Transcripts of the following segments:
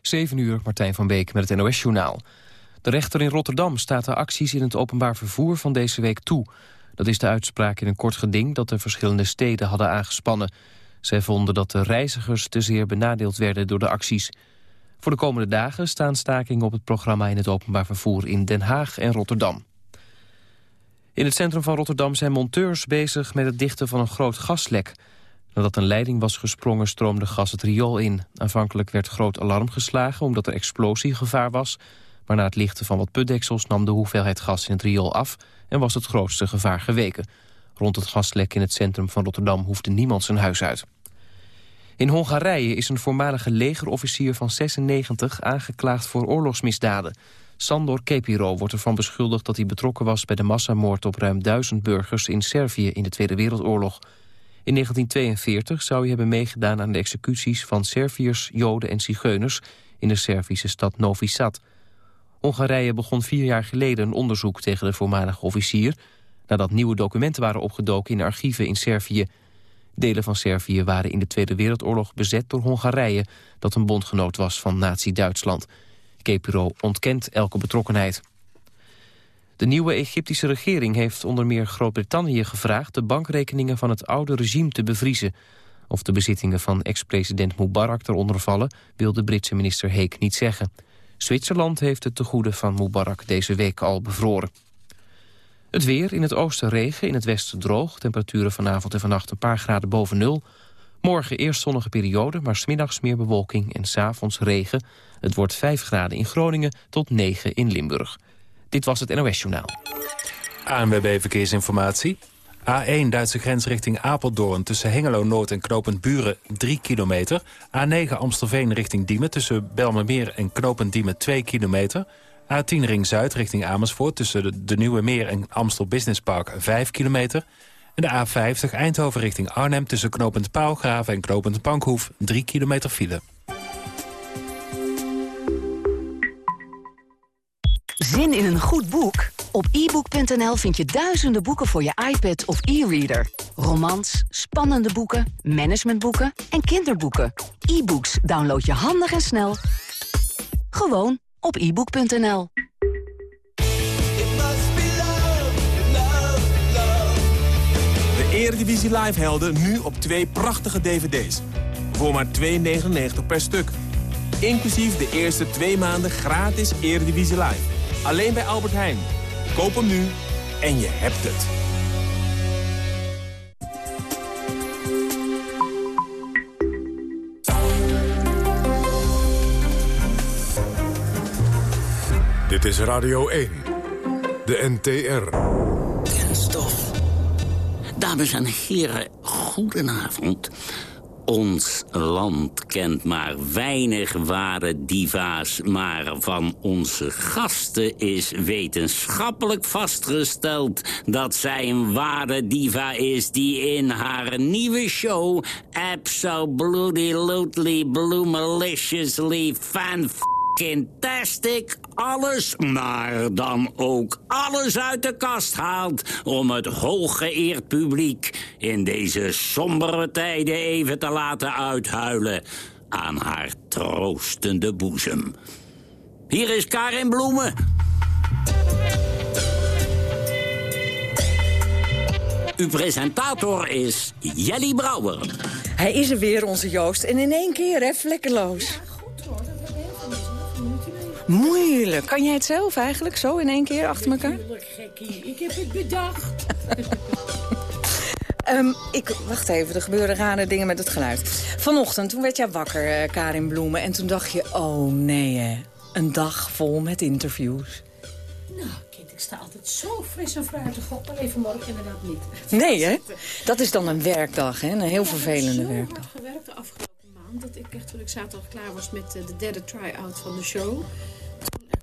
7 uur, Martijn van Beek met het NOS-journaal. De rechter in Rotterdam staat de acties in het openbaar vervoer van deze week toe. Dat is de uitspraak in een kort geding dat de verschillende steden hadden aangespannen. Zij vonden dat de reizigers te zeer benadeeld werden door de acties. Voor de komende dagen staan stakingen op het programma in het openbaar vervoer in Den Haag en Rotterdam. In het centrum van Rotterdam zijn monteurs bezig met het dichten van een groot gaslek. Nadat een leiding was gesprongen stroomde gas het riool in. Aanvankelijk werd groot alarm geslagen omdat er explosiegevaar was. Maar na het lichten van wat putdeksels nam de hoeveelheid gas in het riool af... en was het grootste gevaar geweken. Rond het gaslek in het centrum van Rotterdam hoefde niemand zijn huis uit. In Hongarije is een voormalige legerofficier van 96 aangeklaagd voor oorlogsmisdaden. Sandor Kepiro wordt ervan beschuldigd dat hij betrokken was bij de massamoord op ruim duizend burgers in Servië in de Tweede Wereldoorlog. In 1942 zou hij hebben meegedaan aan de executies van Serviërs, Joden en Zigeuners in de Servische stad Novi Sad. Hongarije begon vier jaar geleden een onderzoek tegen de voormalige officier... nadat nieuwe documenten waren opgedoken in archieven in Servië. Delen van Servië waren in de Tweede Wereldoorlog bezet door Hongarije... dat een bondgenoot was van nazi-Duitsland. Kepiro ontkent elke betrokkenheid. De nieuwe Egyptische regering heeft onder meer Groot-Brittannië gevraagd... de bankrekeningen van het oude regime te bevriezen. Of de bezittingen van ex-president Mubarak eronder vallen... wil de Britse minister Heek niet zeggen. Zwitserland heeft het tegoede van Mubarak deze week al bevroren. Het weer, in het oosten regen, in het westen droog. Temperaturen vanavond en vannacht een paar graden boven nul. Morgen eerst zonnige periode, maar smiddags meer bewolking en s'avonds regen. Het wordt 5 graden in Groningen tot 9 in Limburg. Dit was het NOS Journaal. ANWB Verkeersinformatie. A1 Duitse grens richting Apeldoorn tussen Hengelo Noord en Knopend Buren 3 kilometer. A9 Amstelveen richting Diemen tussen Belmermeer en Knopend Diemen 2 kilometer. A10 Ring Zuid richting Amersfoort tussen de, Nieuwe Meer en Amstel Business Park 5 kilometer. En de A50 Eindhoven richting Arnhem tussen Knopend Paalgraven en Knopend Bankhoef 3 kilometer file. In een goed boek? Op ebook.nl vind je duizenden boeken voor je iPad of e-reader. Romans, spannende boeken, managementboeken en kinderboeken. E-books download je handig en snel. Gewoon op ebook.nl. De Eredivisie Live helden nu op twee prachtige dvd's. Voor maar 2,99 per stuk. Inclusief de eerste twee maanden gratis Eredivisie Live. Alleen bij Albert Heijn. Koop hem nu en je hebt het. Dit is Radio 1. De NTR. Kenstof. Dames en heren, goedenavond. Ons land kent maar weinig ware diva's... maar van onze gasten is wetenschappelijk vastgesteld... dat zij een ware diva is die in haar nieuwe show... absolutely blue maliciously fan fantastic alles, maar dan ook alles uit de kast haalt... om het hooggeëerd publiek in deze sombere tijden even te laten uithuilen... aan haar troostende boezem. Hier is Karin Bloemen. Uw presentator is Jelly Brouwer. Hij is er weer, onze Joost. En in één keer, hè, vlekkeloos. Moeilijk. Kan jij het zelf eigenlijk, zo in één keer achter elkaar? Natuurlijk, gekkie. Ik heb het bedacht. um, ik, wacht even, er gebeuren rare dingen met het geluid. Vanochtend, toen werd jij wakker, uh, Karin Bloemen. En toen dacht je, oh nee, hè. Een dag vol met interviews. Nou, kind, ik sta altijd zo fris en fruitig op. Maar even morgen inderdaad niet. Nee, hè? Dat is dan een werkdag, hè? Een heel ja, vervelende werkdag. Ik heb gewerkt de afgelopen maand. Dat ik echt, toen ik zaterdag klaar was met uh, de derde try-out van de show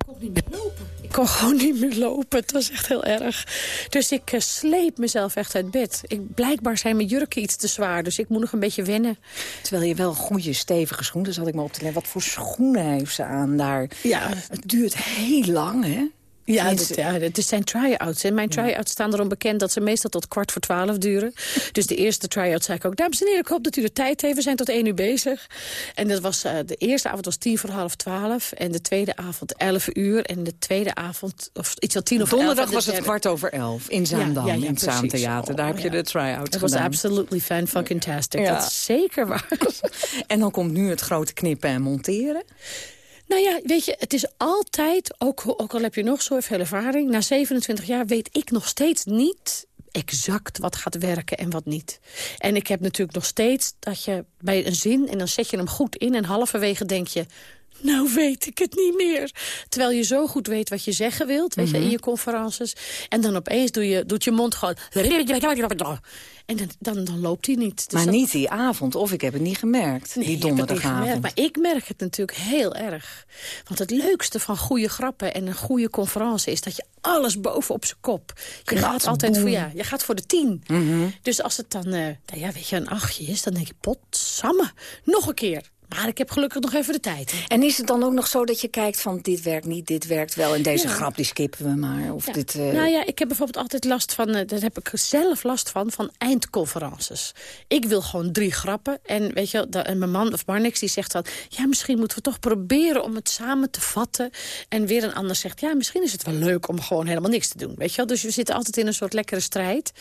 kon niet meer lopen. Ik kon gewoon niet meer lopen. Het was echt heel erg. Dus ik uh, sleep mezelf echt uit bed. Ik, blijkbaar zijn mijn jurken iets te zwaar, dus ik moet nog een beetje wennen. Terwijl je wel goede, stevige schoenen... dus had ik me op te letten. Wat voor schoenen heeft ze aan daar? Ja. Het duurt heel lang, hè? Ja, het, ja, het zijn try-outs. En mijn try-outs staan erom bekend dat ze meestal tot kwart voor twaalf duren. Dus de eerste try-out zei ik ook, dames en heren, ik hoop dat u de tijd heeft. We zijn tot één uur bezig. En dat was, eh, de eerste avond was tien voor half twaalf. En de tweede avond elf uur. En de tweede avond, of iets van tien of. Donderdag was het kwart over elf in Zaandam, Ja, ja, ja, in. Zaantheater. Daar Oh, heb je ja. de try-out Het was absolutely fan fucking tastic. Dat is zeker waar. En dan komt nu het grote knippen en monteren. Nou ja, weet je, het is altijd, ook, ook al heb je nog zo veel ervaring... na 27 jaar weet ik nog steeds niet exact wat gaat werken en wat niet. En ik heb natuurlijk nog steeds dat je bij een zin... en dan zet je hem goed in en halverwege denk je... Nou weet ik het niet meer. Terwijl je zo goed weet wat je zeggen wilt, weet je, in je conferences. En dan opeens doe je, doet je mond gewoon... En dan, dan, dan loopt hij niet. Dus maar dat- niet die avond, of ik heb het niet gemerkt, Nee, die donderdagavond. gemerkt, maar ik merk het natuurlijk heel erg. Want het leukste van goede grappen en een goede conferentie... is dat je alles boven op zijn kop. Je gaat altijd voor, ja, je gaat voor de tien. Mhm. Dus als het dan eh, nou ja, weet je, een achtje is, dan denk je... potsamme, nog een keer. Maar ik heb gelukkig nog even de tijd. En is het dan ook nog zo dat je kijkt van dit werkt niet, dit werkt wel... en deze Ja. grap die skippen we maar? Of Ja. dit, eh, Nou ja, ik heb bijvoorbeeld altijd last van, eh, daar heb ik zelf last van, van eindconferences. Ik wil gewoon drie grappen. En weet je, en mijn man of Marnix die zegt dan, ja, misschien moeten we toch proberen om het samen te vatten. En weer een ander zegt, ja, misschien is het wel leuk om gewoon helemaal niks te doen. Weet je wel? Dus we zitten altijd in een soort lekkere strijd.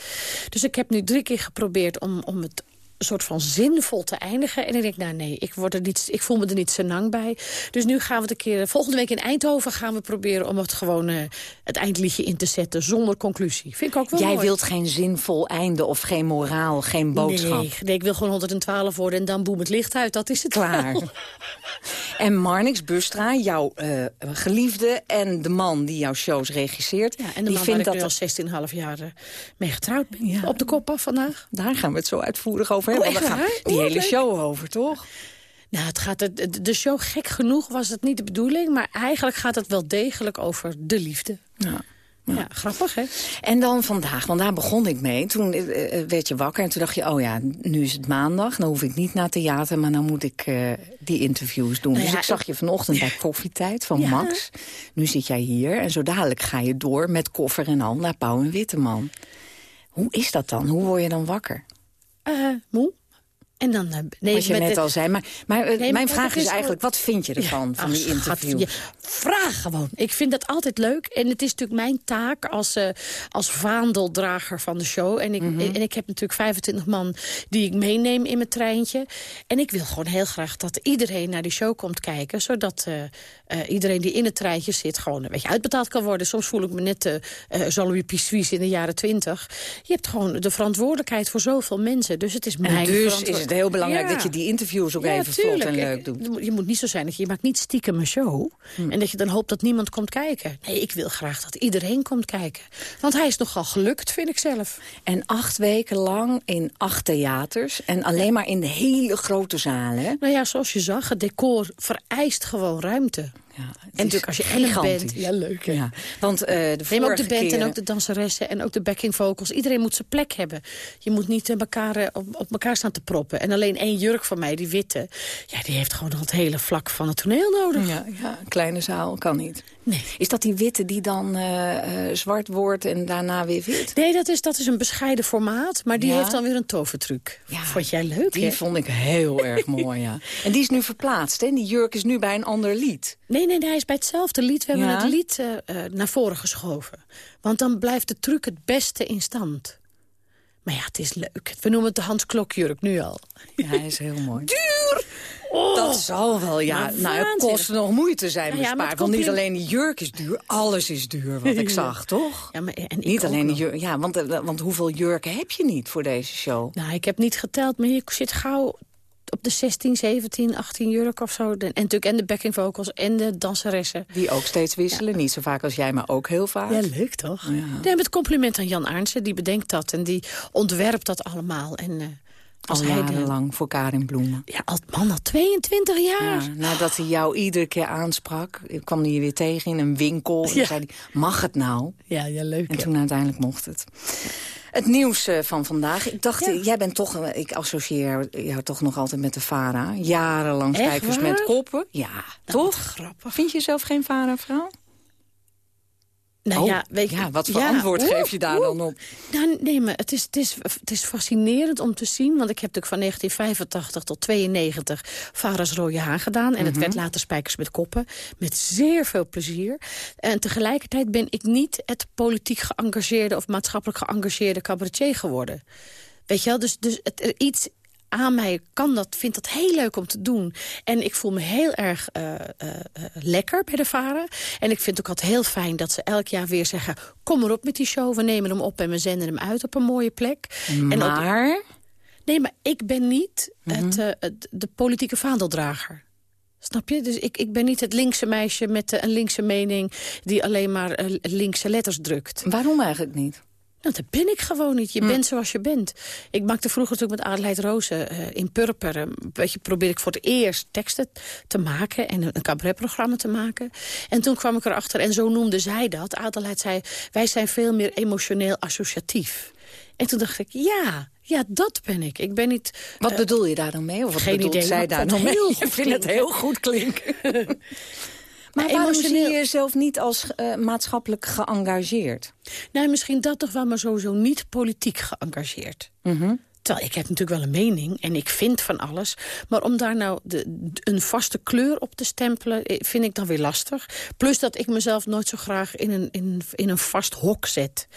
Dus ik heb nu drie keer geprobeerd om, om het een soort van zinvol te eindigen. En ik denk, nou nee, ik, word er niet, ik voel me er niet senang bij. Dus nu gaan we het een keer... Volgende week in Eindhoven gaan we proberen om het gewoon eh, het eindliedje in te zetten. Zonder conclusie. Vind ik ook wel Jij mooi. wilt geen zinvol einde of geen moraal, geen boodschap. Nee, nee, ik wil gewoon 112 worden en dan boem het licht uit. Dat is het Klaar. En Marnix Bustra, jouw eh, geliefde en de man die jouw shows regisseert... Ja, en de die man vindt ik dat nu al 16,5 jaar eh, mee getrouwd ben. Op de kop af vandaag. Daar gaan we het zo uitvoerig over Oh, echt waar? gaat die hele show over, toch? Nou, het gaat de- show, gek genoeg, was het niet de bedoeling. Maar eigenlijk gaat het wel degelijk over de liefde. Ja. Ja, grappig, hè? En dan vandaag, want daar begon ik mee. Toen eh, eh, werd je wakker en toen dacht je... oh ja, nu is het maandag, dan hoef ik niet naar theater... maar dan moet ik eh, die interviews doen. Nou dus ik zag je vanochtend bij Koffietijd van Ja. Max. Nu zit jij hier en zo dadelijk ga je door met koffer en al... naar Pauw en Witteman. Hoe is dat dan? Hoe word je dan wakker? Eh, moe. En dan... eh, nee, Wat je met net de- al zei. Maar, maar eh, Nee, mijn vraag is eigenlijk, wat vind je ervan, Ja, van die schat, je- vraag gewoon. Ik vind dat altijd leuk. En het is natuurlijk mijn taak als, eh, als vaandeldrager van de show. En ik, Mhm. en ik heb natuurlijk 25 man die ik meeneem in mijn treintje. En ik wil gewoon heel graag dat iedereen naar die show komt kijken. Zodat iedereen die in het treintje zit gewoon een beetje uitbetaald kan worden. Soms voel ik me net uh, Jean-Louis Pissuis in de jaren 20. Je hebt gewoon de verantwoordelijkheid voor zoveel mensen. Dus het is mijn En dus verantwoord- is het heel belangrijk Ja. dat je die interviews ook Ja, even vlot en tuurlijk. leuk doet. Je moet niet zo zijn dat je, je maakt niet stiekem een show. En dat je dan hoopt dat niemand komt kijken. Nee, ik wil graag dat iedereen komt kijken. Want hij is nogal gelukt, vind ik zelf. En acht weken lang in acht theaters. En alleen maar in de hele grote zalen. Nou ja, zoals je zag, het decor vereist gewoon ruimte. Ja, En natuurlijk als je gigantisch. band... Ja, leuk hè? Ja, want eh de Neem vorige ook de band keren- en ook de danseressen en ook de backing vocals. Iedereen moet zijn plek hebben. Je moet niet eh, elkaar, eh, op, op elkaar staan te proppen. En alleen één jurk van mij, die witte... Ja, die heeft gewoon nog het hele vlak van het toneel nodig. Ja, ja, een kleine zaal kan niet. Nee. Is dat die witte die dan eh, eh, zwart wordt en daarna weer wit? Nee, dat is, dat is een bescheiden formaat. Maar die Ja? heeft dan weer een tovertruc. Ja, Vond jij leuk, Die vond ik heel erg mooi, ja. En die is nu verplaatst, hè? Die jurk is nu bij een ander lied. Nee, nee, nee, hij is bij hetzelfde lied. We hebben het lied eh, naar voren geschoven. Want dan blijft de truc het beste in stand. Maar ja, het is leuk. We noemen het de Hans Klokjurk nu al. Ja, hij is heel mooi. Duur! Oh, Dat zal wel, ja. Nou, het kost nog moeite zijn bespaard. want niet alleen die jurk is duur, alles is duur, wat ik zag, toch? Ja, maar, en Niet alleen nog. jurk. Ja, want, eh, want hoeveel jurken heb je niet voor deze show? Nou, ik heb niet geteld, maar je zit gauw op de 16, 17, 18 jurk of zo. De- En natuurlijk en de backing vocals en de danseressen. Die ook steeds wisselen. Niet zo vaak als jij, maar ook heel vaak. Ja, leuk toch? Ja. met compliment aan Jan Arnsen, die bedenkt dat en die ontwerpt dat allemaal. En, eh, Al de- jarenlang voor Karin Bloemen. Ja, al, man, al 22 jaar. Ja, nadat hij jou iedere keer aansprak, kwam hij je weer tegen in een winkel. En Ja. zei hij, mag het nou? Ja, ja, leuk. En hè? toen uiteindelijk mocht het. Het nieuws eh, van vandaag. Ik dacht, Ja. eh, jij bent toch, eh, ik associeer jou toch nog altijd met de VARA. Jarenlang Echt kijkers waar? met koppen. Ja, Nou, toch? grappig. Vind je zelf geen VARA-vrouw? Nou Oh, ja, weet je, ja, wat voor ja, antwoord geef je daar dan op? Nou, nee, maar het is, het, is, het is fascinerend om te zien. Want ik heb natuurlijk van 1985 tot 92 Varas Rode Haan gedaan. En het werd later Spijkers met Koppen. Met zeer veel plezier. En tegelijkertijd ben ik niet het politiek geëngageerde... of maatschappelijk geëngageerde cabaretier geworden. Weet je wel, dus, dus het, iets aan mij kan dat, vindt dat heel leuk om te doen. En ik voel me heel erg eh, eh, eh, lekker bij de Varen. En ik vind het ook altijd heel fijn dat ze elk jaar weer zeggen... kom maar op met die show, we nemen hem op en we zenden hem uit op een mooie plek. En ook- Maar, nee, maar ik ben niet het, eh, het- de politieke vaandeldrager. Snap je? Dus ik, ik ben niet het linkse meisje met een linkse mening... die alleen maar linkse letters drukt. waarom eigenlijk niet? Nou, dat ben ik gewoon niet. Je bent zoals je bent. Ik maakte vroeger natuurlijk met Adelheid Rozen eh, in Purper. eh, weet je, probeerde ik voor het eerst teksten te maken en een, een cabaretprogramma te maken. En toen kwam ik erachter, en zo noemde zij dat. Adelheid zei, wij zijn veel meer emotioneel associatief. En toen dacht ik, ja, ja, dat ben ik. Ik ben niet... Wat eh, bedoel je daar dan mee? Of wat geen bedoelt idee, zij daar dan mee? Ik vind het heel goed klinken. maar Maar waarom zie je jezelf niet als eh, maatschappelijk geëngageerd? Nou, misschien dat toch wel, maar sowieso niet politiek geëngageerd. Terwijl ik heb natuurlijk wel een mening en ik vind van alles. Maar om daar nou de, een vaste kleur op te stempelen, eh, vind ik dan weer lastig. Plus dat ik mezelf nooit zo graag in een, in, in een vast hok zet.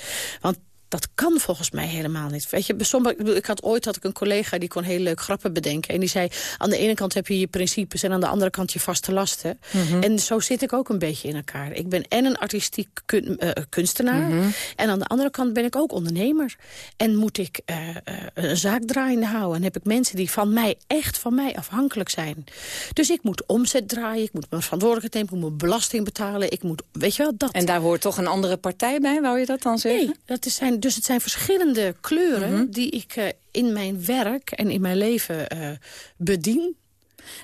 Want dat kan volgens mij helemaal niet. Weet je, sommige, ik, bedoel, ik had ooit had ik een collega die kon heel leuk grappen bedenken. En die zei, aan de ene kant heb je je principes... en aan de andere kant je vaste lasten. En zo zit ik ook een beetje in elkaar. Ik ben en een artistiek kun- eh, kunstenaar... en aan de andere kant ben ik ook ondernemer. En moet ik eh, eh, een zaak draaiende houden... en heb ik mensen die van mij, echt van mij afhankelijk zijn. Dus ik moet omzet draaien, ik moet mijn verantwoordelijkheid nemen... ik moet mijn belasting betalen, ik moet, weet je wel, dat. En daar hoort toch een andere partij bij, wou je dat dan zeggen? Nee, dat is zijn, dus het zijn verschillende kleuren die ik eh, in mijn werk en in mijn leven eh, bedien.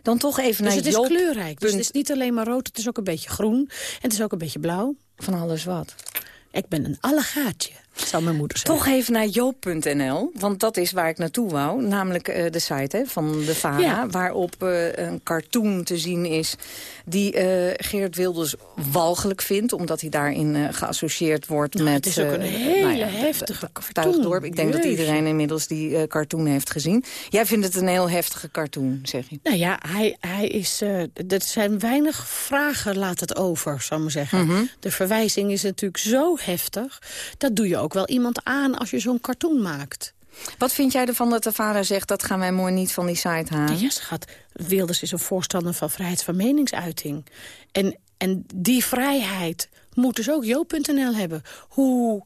Dan toch even Dus naar het is kleurrijk. Dus het is niet alleen maar rood, het is ook een beetje groen. En het is ook een beetje blauw. Van alles wat. Ik ben een allegaatje, zou mijn moeder zeggen. Toch even naar joop.nl, want dat is waar ik naartoe wou. Namelijk eh, de site hè, van de VARA, Ja. waarop eh, een cartoon te zien is... die eh, Geert Wilders walgelijk vindt... omdat hij daarin geassocieerd wordt Nou, met... het is ook een eh, hele heftige Tuigdorp. Ik denk dat iedereen inmiddels die cartoon heeft gezien. Jij vindt het een heel heftige cartoon, zeg je. Nou ja, hij, hij is, er zijn weinig vragen laat het over, zou ik maar zeggen. Mhm. De verwijzing is natuurlijk zo heftig. Dat doe je ook wel iemand aan als je zo'n cartoon maakt. Wat vind jij ervan dat de vader zegt... dat gaan wij mooi niet van die site halen? Ja, schat. Wilders is een voorstander van vrijheid van meningsuiting. En, en die vrijheid moet dus ook Jo.nl hebben. Hoe...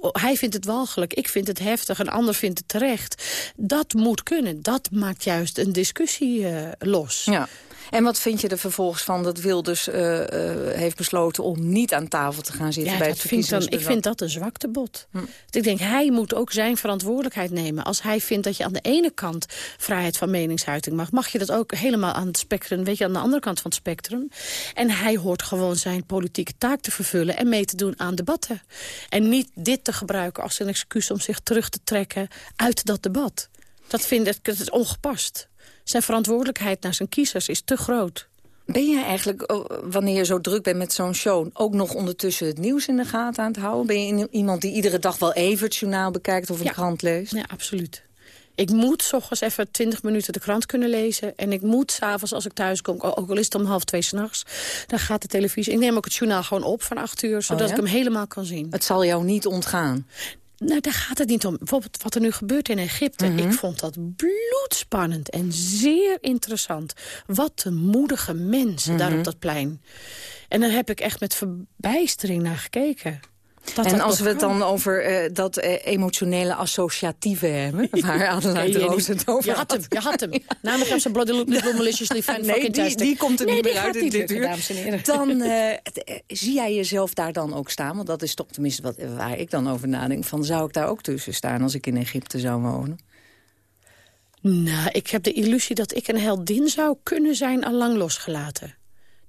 Hij vindt het walgelijk, ik vind het heftig, een ander vindt het terecht. Dat moet kunnen. Dat maakt juist een discussie eh, los. Ja. En wat vind je er vervolgens van dat Wilders eh, eh, heeft besloten... om niet aan tafel te gaan zitten Ja, bij het vind ik, verkiezingsdebat? vind dat een zwaktebod. Dus ik denk, hij moet ook zijn verantwoordelijkheid nemen. Als hij vindt dat je aan de ene kant vrijheid van meningsuiting mag... mag je dat ook helemaal aan het spectrum, weet je, aan de andere kant van het spectrum. En hij hoort gewoon zijn politieke taak te vervullen... en mee te doen aan debatten. En niet dit te gebruiken als een excuus om zich terug te trekken uit dat debat. Dat vind ik dat is ongepast. Zijn verantwoordelijkheid naar zijn kiezers is te groot. Ben jij eigenlijk, oh, wanneer je zo druk bent met zo'n show... ook nog ondertussen het nieuws in de gaten aan het houden? Ben je iemand die iedere dag wel even het journaal bekijkt of een Ja. krant leest? Ja, absoluut. Ik moet s ochtends even 20 minuten de krant kunnen lezen. En ik moet s'avonds, als ik thuis kom, ook al is het om half twee s'nachts... dan gaat de televisie... Ik neem ook het journaal gewoon op van acht uur... zodat Oh ja? ik hem helemaal kan zien. Het zal jou niet ontgaan. Nou, daar gaat het niet om. Bijvoorbeeld wat er nu gebeurt in Egypte. Mhm. Ik vond dat bloedspannend en zeer interessant. Wat een moedige mensen daar Mhm. op dat plein. En daar heb ik echt met verbijstering naar gekeken. Dat en als we het dan over eh, dat eh, emotionele associatieve hebben... waar Adelheid Roos het over Je had hem, je had hem. Namelijk heb ze bloody maliciously fan Nee, die, die komt er nee, niet meer uit in dit uur. en. Dan eh, zie jij jezelf daar dan ook staan? Want dat is toch tenminste wat, waar ik dan over nadenk. Van, zou ik daar ook tussen staan als ik in Egypte zou wonen? Nou, ik heb de illusie dat ik een heldin zou kunnen zijn al lang losgelaten.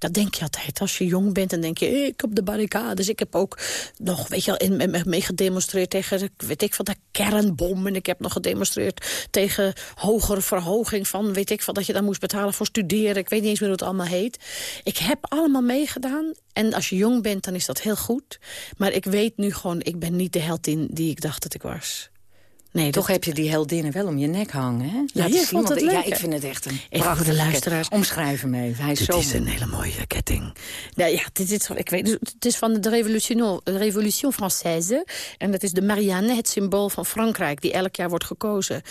Dat denk je altijd. Als je jong bent, dan denk je, ik op de barricades. Ik heb ook nog, weet je wel, tegen, weet ik van de kernbom. En ik heb nog gedemonstreerd tegen hogere verhoging van, weet ik van dat je dan moest betalen voor studeren. Ik weet niet eens meer hoe het allemaal heet. Ik heb allemaal meegedaan. En als je jong bent, dan is dat heel goed. Maar ik weet nu gewoon, ik ben niet de heldin die ik dacht dat ik was. Nee, Toch heb je die heldinnen wel om je nek hangen, hè? Ja, je vond het leuk. Ja, ik vind het echt een prachtige de luisteraars. Omschrijven mee. Hij is dit zo is een hele mooie ketting. Nou ja, dit is, ik weet, het is van de Revolution, Revolution Française. En dat is de Marianne, het symbool van Frankrijk... die elk jaar wordt gekozen.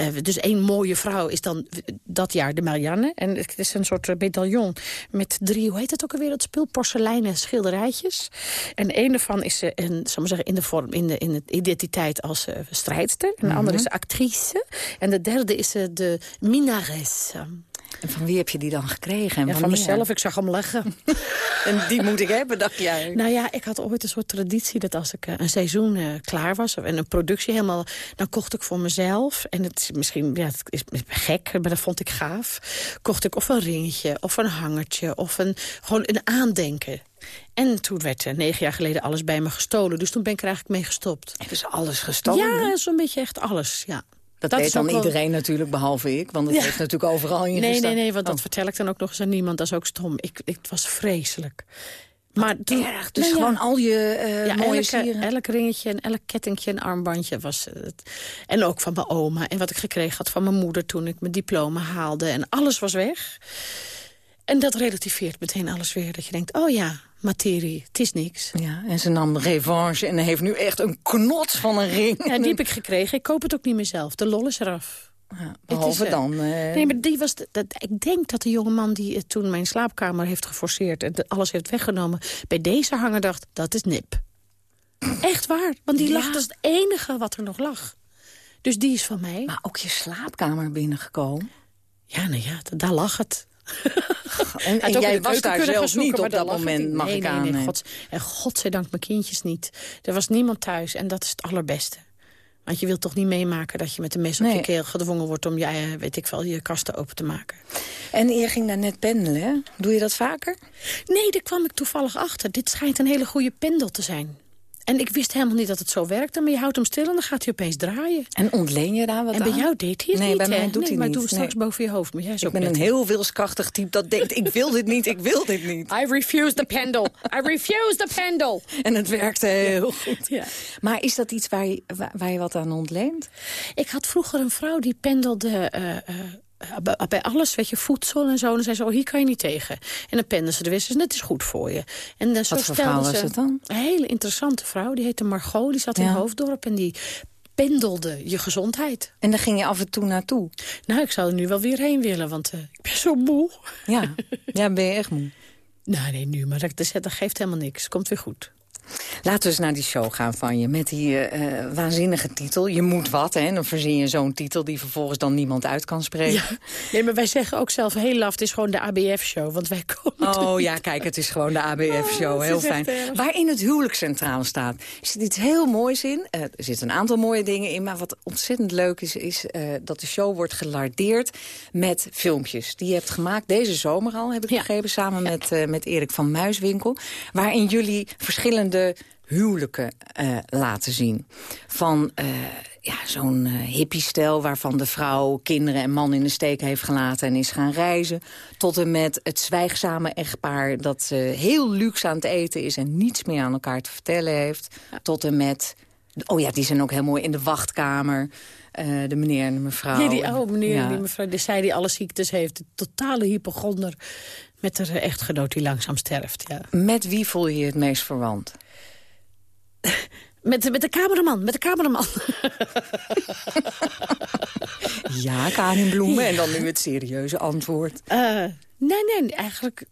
Uh, dus één mooie vrouw is dan dat jaar de Marianne. En het is een soort medaillon met drie, hoe heet het ook alweer, dat spul? Porseleinen schilderijtjes. En een ervan is, een, zal maar zeggen, in de vorm, in de, in de identiteit als uh, strijdster. En de andere is de actrice. En de derde is eh, de minares. En van wie heb je die dan gekregen? En van mezelf, ik zag hem leggen. en die moet ik hebben, dacht jij? Nou ja, ik had ooit een soort traditie dat als ik eh, een seizoen uh, klaar was... en een productie helemaal, dan kocht ik voor mezelf... en het is misschien, ja, het is gek, maar dat vond ik gaaf... kocht ik of een ringetje, of een hangertje, of een, gewoon een aandenken. En toen werd uh, negen jaar geleden alles bij me gestolen. Dus toen ben ik er eigenlijk mee gestopt. Hebben ze alles gestolen? Ja, zo'n beetje echt alles, ja. Dat, dat weet dan iedereen natuurlijk, behalve ik. Want het heeft natuurlijk overal in Nee, nee, nee, want dat oh. vertel ik dan ook nog eens aan niemand. Dat is ook stom. Ik, ik, het was vreselijk. Maar toen, erg, dus nou gewoon al je uh, ja, mooie elke, elk ringetje en elk kettingje en armbandje was het. En ook van mijn oma. En wat ik gekregen had van mijn moeder toen ik mijn diploma haalde. En alles was weg. En dat relativeert meteen alles weer. Dat je denkt, oh ja, materie, het is niks. Ja, en ze nam revanche en heeft nu echt een knots van een ring. Ja, die heb ik gekregen. Ik koop het ook niet meer zelf. De lol is eraf. Ja, behalve is, dan... Uh... Nee, maar die was, dat, ik denk dat de jonge man die toen mijn slaapkamer heeft geforceerd... en alles heeft weggenomen, bij deze hanger dacht, dat is nip. Echt waar, want die lag, dat is het enige wat er nog lag. Dus die is van mij. Maar ook je slaapkamer binnengekomen? Ja, nou ja, daar lag het. En, en jij was daar zelf niet op dat moment, mag nee, ik nee, aan. Nee, God, en godzijdank mijn kindjes niet. Er was niemand thuis en dat is het allerbeste. Want je wilt toch niet meemaken dat je met een mes op je keel gedwongen wordt... om je, weet ik wel, je kasten open te maken. En je ging daar net pendelen, Doe je dat vaker? Nee, daar kwam ik toevallig achter. Dit schijnt een hele goede pendel te zijn. En ik wist helemaal niet dat het zo werkte. Maar je houdt hem stil en dan gaat hij opeens draaien. En ontleen je daar wat En bij jou deed hij het nee, niet, bij mij hè? doet hij maar niet. doe straks boven je hoofd. Maar jij is ik ben een heel wilskrachtig type dat denkt... ik wil dit niet, ik wil dit niet. I refuse the pendel. I refuse the pendel. En het werkte heel goed. Ja. Maar is dat iets waar je, waar, je wat aan ontleent? Ik had vroeger een vrouw die pendelde... Uh, uh, bij alles, weet je, voedsel en zo. En dan zei ze, oh, hier kan je niet tegen. En dan penden ze de wissers, net is goed voor je. En dan zo Wat voor vrouw was het dan? Een hele interessante vrouw, die heette Margot, die zat in Hoofddorp en die pendelde je gezondheid. En daar ging je af en toe naartoe? Nou, ik zou er nu wel weer heen willen, want uh, ik ben zo moe. Ja, ja ben je echt moe? Nou, nee, nu, maar dat, dat geeft helemaal niks. Komt weer goed. Laten we eens naar die show gaan van je. Met die uh, waanzinnige titel. Je moet wat, hè. Dan verzin je zo'n titel die vervolgens dan niemand uit kan spreken. Ja. Nee, maar wij zeggen ook zelf heel laf, het is gewoon de ABF-show. Want wij komen Oh ja, kijk, het is gewoon de ABF-show. Oh, heel fijn. Waarin het huwelijk centraal staat. Er zit iets heel moois in. Uh, er zitten een aantal mooie dingen in. Maar wat ontzettend leuk is, is uh, dat de show wordt gelardeerd met filmpjes. Die je hebt gemaakt deze zomer al, heb ik ja. begrepen. Samen ja. met, met Erik van Muiswinkel. Waarin jullie verschillende huwelijken uh, laten zien. Van uh, ja, zo'n uh, hippie-stijl waarvan de vrouw kinderen en man in de steek heeft gelaten en is gaan reizen. Tot en met het zwijgzame echtpaar dat heel luxe aan het eten is en niets meer aan elkaar te vertellen heeft. Tot en met, oh ja, die zijn ook heel mooi in de wachtkamer. de meneer en de mevrouw. Ja, die oude meneer en die mevrouw, die zij die alle ziektes heeft. De totale hypochonder met haar echtgenoot die langzaam sterft. Ja. Met wie voel je je het meest verwant? Met, met de cameraman, met de cameraman. ja, Karin Bloemen. En dan nu het serieuze antwoord. Uh, nee, nee, eigenlijk...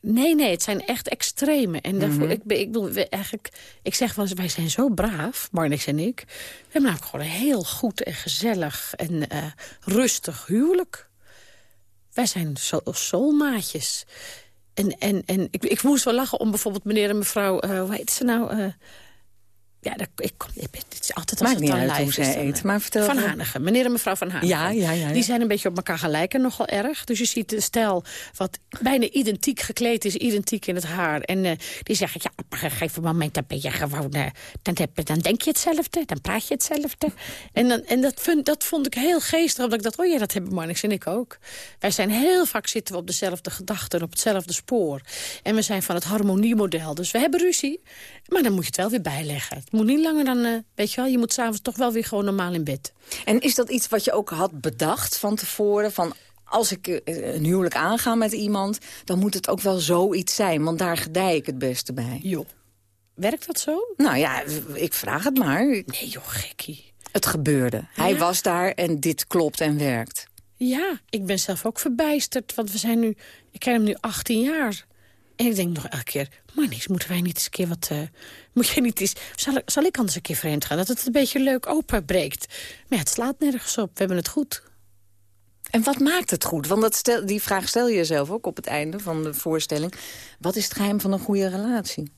Nee, nee, het zijn echt extreme. En daarvoor, mm -hmm. ik, ik bedoel, eigenlijk, ik zeg wel eens, wij zijn zo braaf, Marnix en ik. We hebben namelijk gewoon een heel goed en gezellig en uh, rustig huwelijk. Wij zijn soulmaatjes. En, en, en ik, ik moest wel lachen om bijvoorbeeld meneer en mevrouw... Uh, hoe heet ze nou? Uh, Ja, dat, ik, ik, het is altijd als Maakt het niet uit hoe zij eet, eh, maar vertel Van Hanegem, meneer en mevrouw Van Hanegem. Ja, ja, ja, ja. Die zijn een beetje op elkaar gelijken, nogal erg. Dus je ziet een stel wat bijna identiek gekleed is, identiek in het haar. En eh, die zeggen, ja, op een gegeven moment dan ben je gewoon... eh, dan, heb, dan denk je hetzelfde, dan praat je hetzelfde. En, dan, en dat, vind, dat vond ik heel geestig, omdat ik dacht, oh ja, dat hebben Marnix en ik ook. Wij zijn heel vaak zitten we op dezelfde gedachten, op hetzelfde spoor. En we zijn van het harmoniemodel. Dus we hebben ruzie, maar dan moet je het wel weer bijleggen. Moet niet langer dan, eh, weet je wel, je moet s'avonds toch wel weer gewoon normaal in bed. En is dat iets wat je ook had bedacht van tevoren? Van als ik eh, een huwelijk aanga met iemand, dan moet het ook wel zoiets zijn. Want daar gedij ik het beste bij. Joh. Werkt dat zo? Nou ja, ik vraag het maar. Nee joh, gekkie. Het gebeurde. Hij was daar en dit klopt en werkt. Ja, ik ben zelf ook verbijsterd. Want we zijn nu, ik ken hem nu 18 jaar. En ik denk nog elke keer, maar niks, moeten wij niet eens een keer wat... eh, moet je niet eens, zal, ik- zal ik anders een keer vreemd gaan? Dat het een beetje leuk openbreekt. Maar ja, het slaat nergens op. We hebben het goed. En wat maakt het goed? Want dat stel, die vraag stel je jezelf ook op het einde van de voorstelling. Wat is het geheim van een goede relatie?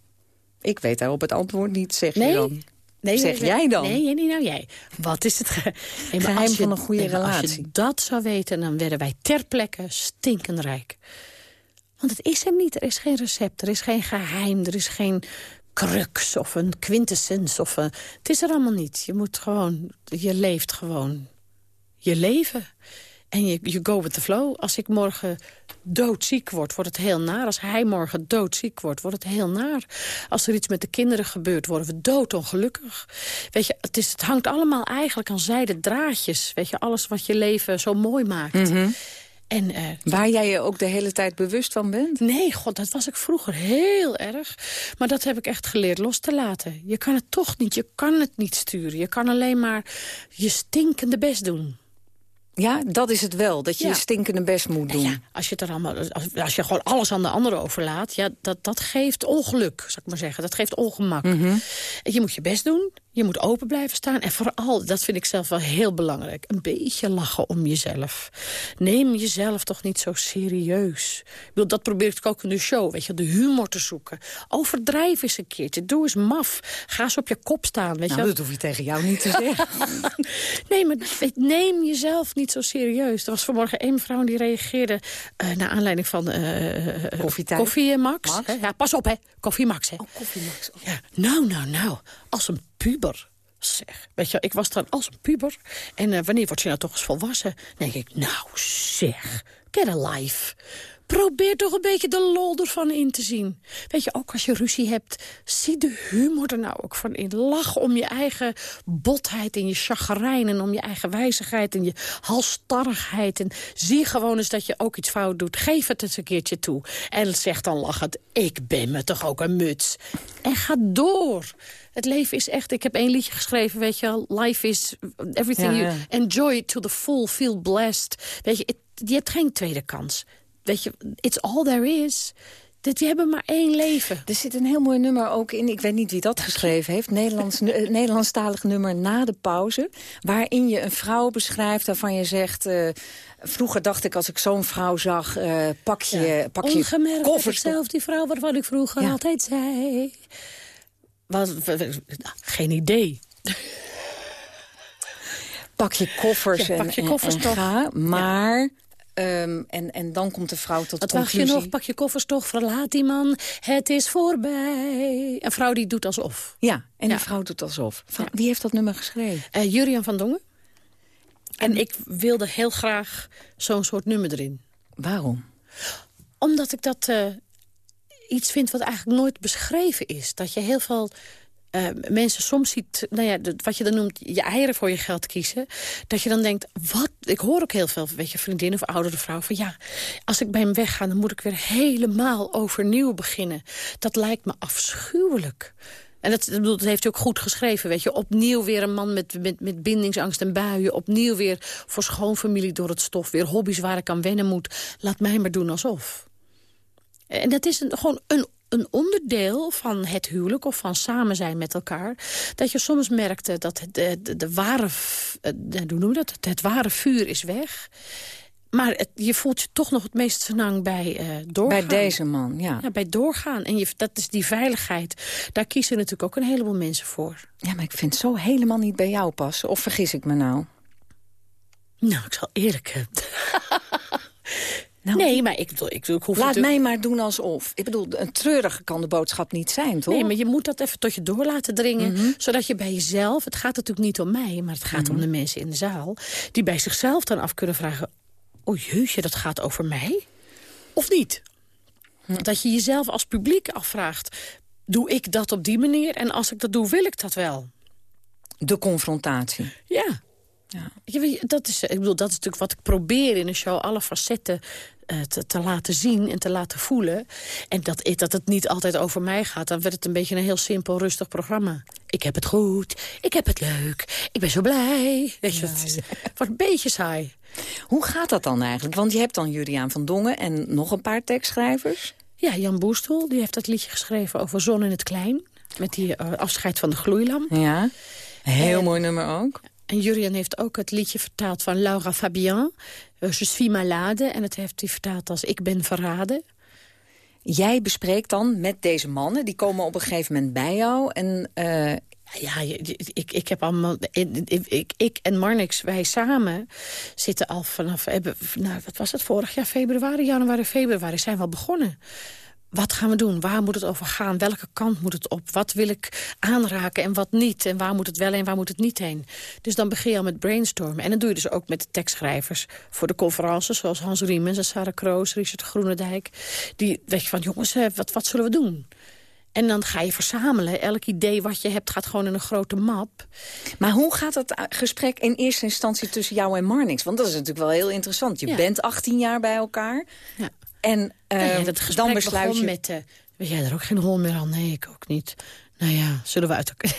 Ik weet daarop het antwoord niet, zeg je dan. Nee, Zeg nee, jij dan? Nee, nee, nou jij. Wat is het ge- nee, maar Geheim je- van een goede maar Als je relatie. dat zou weten, dan werden wij ter plekke stinkend rijk. Want het is er niet. Er is geen recept, er is geen geheim, er is geen crux of een quintessens. Of het is er allemaal niet. Je moet gewoon, je leeft gewoon je leven. En je, je go with the flow. Als ik morgen doodziek word, wordt het heel naar. Als hij morgen doodziek wordt, wordt het heel naar. Als er iets met de kinderen gebeurt, worden we doodongelukkig. Weet je, het, is, het hangt allemaal eigenlijk aan zijde draadjes. Weet je, alles wat je leven zo mooi maakt. En eh, Waar jij je ook de hele tijd bewust van bent? Nee, god, dat was ik vroeger heel erg. Maar dat heb ik echt geleerd los te laten. Je kan het toch niet, je kan het niet sturen. Je kan alleen maar je stinkende best doen. Ja, dat is het wel. Dat je Ja. je stinkende best moet doen. Ja, als je, het er allemaal, als, als je gewoon alles aan de anderen overlaat... Ja, dat, dat geeft ongeluk, zou ik maar zeggen. Dat geeft ongemak. Mhm. Je moet je best doen. Je moet open blijven staan. En vooral, dat vind ik zelf wel heel belangrijk... een beetje lachen om jezelf. Neem jezelf toch niet zo serieus. Ik bedoel, dat probeer ik ook in de show. Weet je, de humor te zoeken. Overdrijf eens een keertje. Doe eens maf. Ga eens op je kop staan. Weet Nou, je? dat hoef je tegen jou niet te zeggen. nee, maar neem jezelf niet zo serieus. Er was vanmorgen een vrouw die reageerde... eh, naar aanleiding van eh, eh, Koffietijd. Koffie Max. Max? Ja, pas op, hè. Koffie Max, hè. Oh, koffie, Max. Ja, nou, nou, nou. Als een puber. Zeg, weet je, ik was dan als een puber. En eh, wanneer word je nou toch eens volwassen? Dan denk ik, nou zeg, get a life. Probeer toch een beetje de lol ervan in te zien. Weet je, ook als je ruzie hebt, zie de humor er nou ook van in. Lach om je eigen botheid en je chagrijn... en om je eigen wijzigheid en je halstarrigheid. En zie gewoon eens dat je ook iets fout doet. Geef het eens een keertje toe. En zeg dan lachend, ik ben me toch ook een muts. En ga door. Het leven is echt... Ik heb één liedje geschreven, weet je. Life is everything Ja, you... ja. Enjoy it to the full, feel blessed. Weet je, het- je hebt geen tweede kans. Weet je, it's all there is. Dit, we hebben maar één leven. Er zit een heel mooi nummer ook in. Ik weet niet wie dat geschreven heeft. Nederlands, eh, Nederlandstalig nummer na de pauze. Waarin je een vrouw beschrijft waarvan je zegt... eh, vroeger dacht ik als ik zo'n vrouw zag... eh, pak je, pak je Ongemerkt koffers. zelf die vrouw waarvan ik vroeger Ja. altijd zei. Wat, w- w- nou, geen idee. Pak je koffers Ja, pak en, je koffers en ga. Maar... ehm, en, en dan komt de vrouw tot de Wat wacht je nog? Pak je koffers toch, verlaat die man. Het is voorbij. Een vrouw die doet alsof. Ja, en Ja. de vrouw doet alsof. Van, Ja. Wie heeft dat nummer geschreven? Eh Jurian van Dongen. En ik wilde heel graag zo'n soort nummer erin. Waarom? Omdat ik dat eh, iets vind wat eigenlijk nooit beschreven is. Dat je heel veel eh, mensen soms ziet, nou ja, wat je dan noemt, je eieren voor je geld kiezen. Dat je dan denkt, wat? Ik hoor ook heel veel, weet je, vriendinnen of oudere vrouwen van ja, als ik bij hem wegga, dan moet ik weer helemaal overnieuw beginnen. Dat lijkt me afschuwelijk. En dat, dat heeft hij ook goed geschreven, weet je. Opnieuw weer een man met, met, met bindingsangst en buien. Opnieuw weer voor schoonfamilie door het stof. Weer hobby's waar ik aan wennen moet. Laat mij maar doen alsof. En dat is een, gewoon een, een onderdeel van het huwelijk of van samen zijn met elkaar. Dat je soms merkte dat de, de, de ware, eh, hoe noem je dat? Het, ware vuur is weg. Maar het, je voelt je toch nog het meest senang bij uh, doorgaan. Bij deze man, ja. ja bij doorgaan. En je, dat is die veiligheid. Daar kiezen natuurlijk ook een heleboel mensen voor. Ja, maar ik vind het zo helemaal niet bij jou passen. Of vergis ik me nou? Nou, ik zal eerlijk... Nou, nee, maar ik, ik, ik hoef Laat mij maar doen alsof. Ik bedoel, een treurige kan de boodschap niet zijn, toch? Nee, maar je moet dat even tot je door laten dringen. Mhm. Zodat je bij jezelf... Het gaat natuurlijk niet om mij, maar het gaat om mhm. de mensen in de zaal... die bij zichzelf dan af kunnen vragen... oh jeetje, dat gaat over mij? Of niet? Dat je jezelf als publiek afvraagt... doe ik dat op die manier? En als ik dat doe, wil ik dat wel? De confrontatie. Ja. Ja. dat, is, ik bedoel, dat is natuurlijk wat ik probeer in een show. Alle facetten te, te, laten zien en te laten voelen. En dat, dat het niet altijd over mij gaat. Dan werd het een beetje een heel simpel, rustig programma. Ik heb het goed, ik heb het leuk, ik ben zo blij. Weet je, het, wordt een beetje saai. Hoe gaat dat dan eigenlijk? Want je hebt dan Juriaan van Dongen en nog een paar tekstschrijvers. Ja, Jan Boestel, die heeft dat liedje geschreven over Zon in het Klein. Met die uh, afscheid van de gloeilamp. Ja, heel mooi nummer ook. En Jurian heeft ook het liedje vertaald van Laura Fabian. Je suis malade. En het heeft hij vertaald als Ik ben verraden. Jij bespreekt dan met deze mannen. Die komen op een gegeven moment bij jou. En uh... Ja, ik, ik heb allemaal. Ik, ik, en Marnix, wij samen zitten al vanaf. Nou, wat was het vorig jaar? Februari, januari, februari zijn we al begonnen wat gaan we doen? Waar moet het over gaan? Welke kant moet het op? Wat wil ik aanraken en wat niet? En waar moet het wel en waar moet het niet heen? Dus dan begin je al met brainstormen. En dat doe je dus ook met de tekstschrijvers voor de conferences... zoals Hans Riemens en Sarah Kroos, Richard Groenendijk. Die weet je van, jongens, eh, wat, wat zullen we doen? En dan ga je verzamelen. Elk idee wat je hebt gaat gewoon in een grote map. Maar hoe gaat dat gesprek in eerste instantie tussen jou en Marnix? Want dat is natuurlijk wel heel interessant. Je bent 18 jaar bij elkaar. Ja. En uh, dan besluit je... met... Uh, weet jij er ook geen hol meer aan? Nee, ik ook niet. Nou ja, zullen we uit elkaar...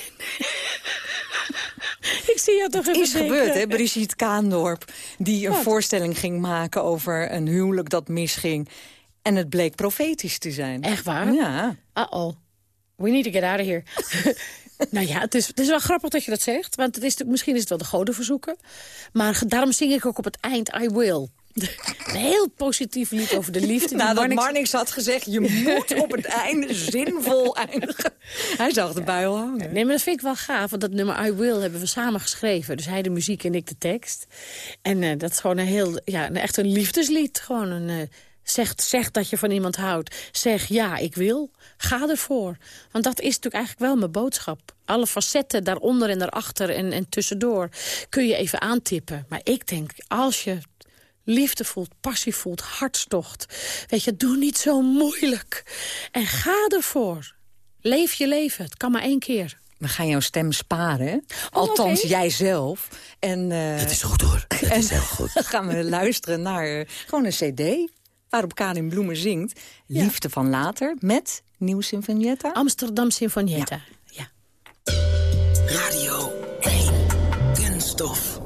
ik zie je toch even is gebeurd, hè? Brigitte Kaandorp, die een voorstelling ging maken over een huwelijk dat misging. En het bleek profetisch te zijn. Echt waar? Ja. Uh-oh. We need to get out of here. nou ja, het is, het is wel grappig dat je dat zegt. Want het is, misschien is het wel de goden verzoeken. Maar daarom zing ik ook op het eind I will. Een heel positief lied over de liefde. Nadat Marnix... Marnix had gezegd, je moet op het einde zinvol eindigen. Hij zag de bui al hangen. Nee, maar dat vind ik wel gaaf. Want dat nummer I Will hebben we samen geschreven. Dus hij de muziek en ik de tekst. En uh, dat is gewoon een heel, ja, een, echt een liefdeslied. Gewoon een... Uh, Zeg, zeg dat je van iemand houdt. Zeg ja, ik wil. Ga ervoor. Want dat is natuurlijk eigenlijk wel mijn boodschap. Alle facetten daaronder en daarachter en, en tussendoor kun je even aantippen. Maar ik denk, als je liefde voelt, passie voelt, hartstocht. Weet je, doe niet zo moeilijk. En ga ervoor. Leef je leven. Het kan maar één keer. We gaan jouw stem sparen. Oh, Althans, okay. jijzelf. En, uh, het is goed hoor. Het is heel goed. Dan gaan we luisteren naar uh, gewoon een cd. Waarop Karin Bloemen zingt. Ja. Liefde van later met Nieuw Sinfonietta. Amsterdam Sinfonietta. Ja. ja. Radio 1. Kunststof.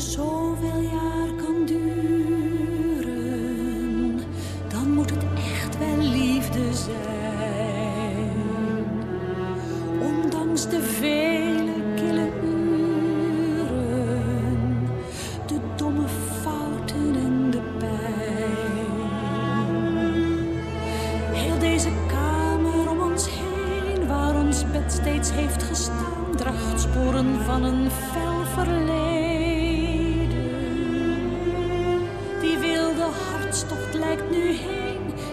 Zoveel jaar kan duren, dan moet het echt wel liefde zijn. Ondanks de vele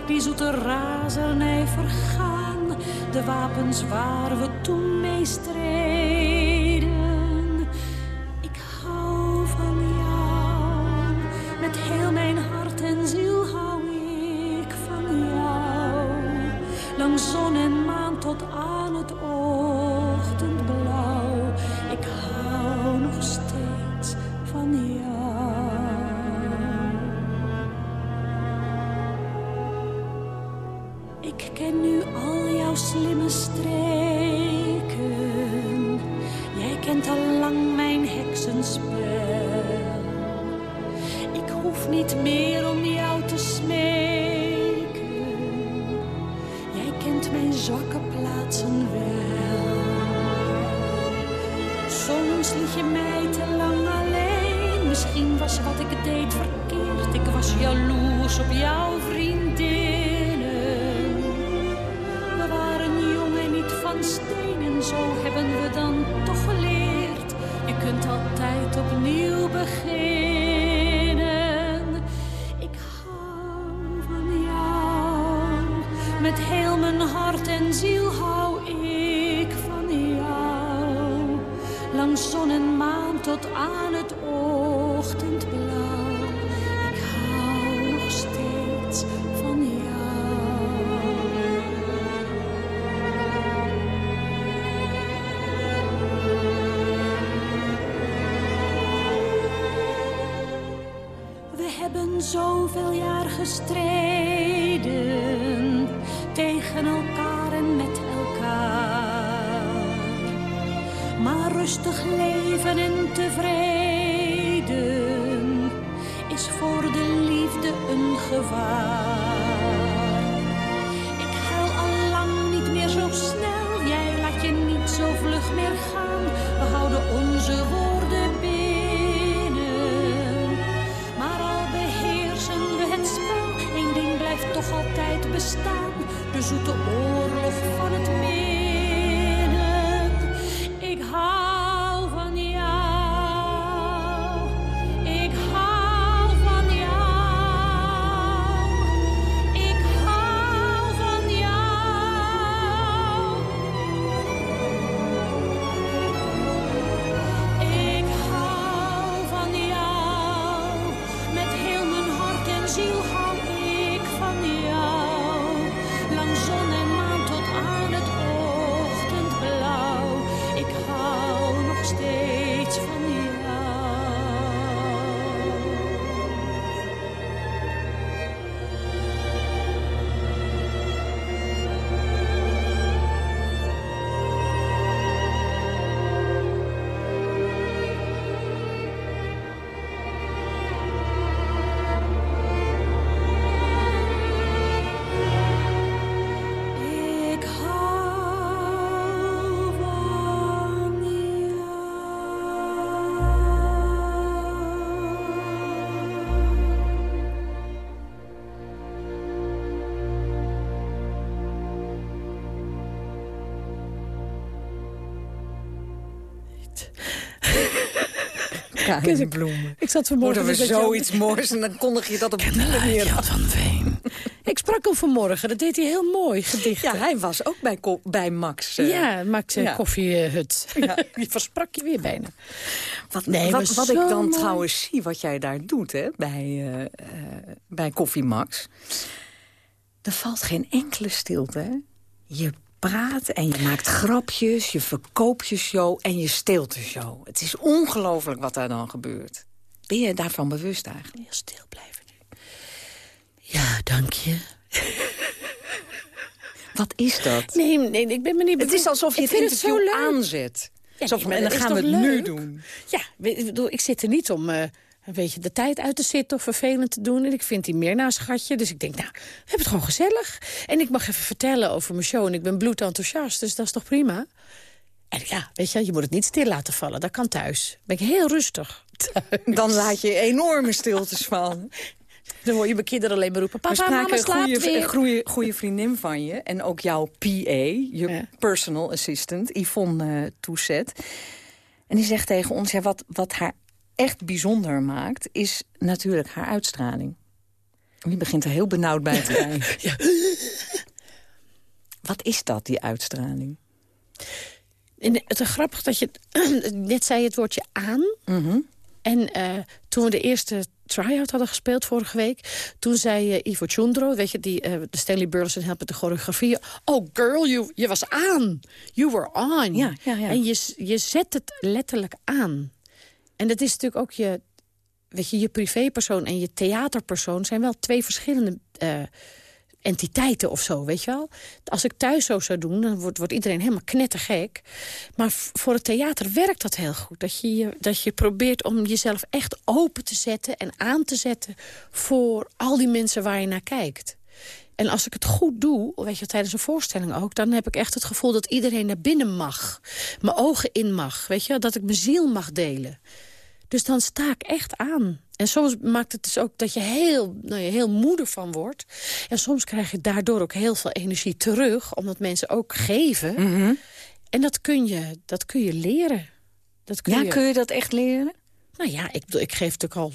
die zoete razernij vergaan. De wapens waar we toen mee zoveel jaar gestreden tegen elkaar en met elkaar. Maar rustig leven en tevreden is voor de liefde een gevaar. De Ik zat vanmorgen... Worden we zoiets moois en dan kondig je dat op die manier Jan van Veen. Ik sprak hem vanmorgen, dat deed hij heel mooi, gedichten. Ja, hij was ook bij, bij Max. eh. Ja, Max eh, ja. Koffiehut. Ja. Je versprak je weer bijna. Wat, Nee, wat, wat ik dan mooi. trouwens zie, wat jij daar doet hè, bij, eh, bij Koffie Max. Er valt geen enkele stilte. Hè? Je praat en je maakt grapjes, je verkoopt je show en je steelt de show. Het is ongelooflijk wat daar dan gebeurt. Ben je daarvan bewust eigenlijk? Heel stil blijven nu. Ja, dank je. Wat is dat? Nee, nee, ik ben me niet Het is alsof je het het interview leuk. aanzet. Ja, nee, maar en dan gaan we het nu doen. Ja, ik, bedoel, ik zit er niet om eh, een beetje de tijd uit te zitten of vervelend te doen. En ik vind die meer een schatje. Dus ik denk, nou, we hebben het gewoon gezellig. En ik mag even vertellen over mijn show. En ik ben bloedenthousiast, dus dat is toch prima? En ja, weet je, je moet het niet stil laten vallen. Dat kan thuis. Ben ik heel rustig. Thuis. Dan laat je enorme stiltes vallen. Dan hoor je mijn kinderen alleen maar roepen... Papa, mama een slaapt goede, weer. een goede, goede vriendin van je. En ook jouw PA, je Ja. personal assistant, Yvonne uh, Toezet. En die zegt tegen ons, ja, wat, wat haar echt bijzonder maakt... is natuurlijk haar uitstraling. Die begint er heel benauwd bij te zijn. Ja. Wat is dat, die uitstraling? En het is grappig dat je... net zei het woordje aan. Mhm. En eh, toen we de eerste try-out hadden gespeeld vorige week... toen zei eh, Ivo Chundro, weet je, die, eh, de Stanley Burleson helpt met de choreografie... oh girl, you, je was aan. You were on. Ja, ja, ja. En je, je zet het letterlijk aan. En dat is natuurlijk ook je... Weet je, je privépersoon en je theaterpersoon... zijn wel twee verschillende eh, entiteiten of zo, weet je wel. Als ik thuis zo zou doen, dan wordt, wordt iedereen helemaal knettergek. Maar voor het theater werkt dat heel goed. Dat je, dat je probeert om jezelf echt open te zetten en aan te zetten... voor al die mensen waar je naar kijkt. En als ik het goed doe, weet je, tijdens een voorstelling ook... dan heb ik echt het gevoel dat iedereen naar binnen mag. Mijn ogen in mag, weet je, dat ik mijn ziel mag delen. Dus dan sta ik echt aan. En soms maakt het dus ook dat je heel, nou ja, heel moeder van wordt. En soms krijg je daardoor ook heel veel energie terug. Omdat mensen ook geven. Mhm. En dat kun je, dat kun je leren. Dat kun Ja, je... kun je dat echt leren? Nou ja, ik, ik geef natuurlijk al,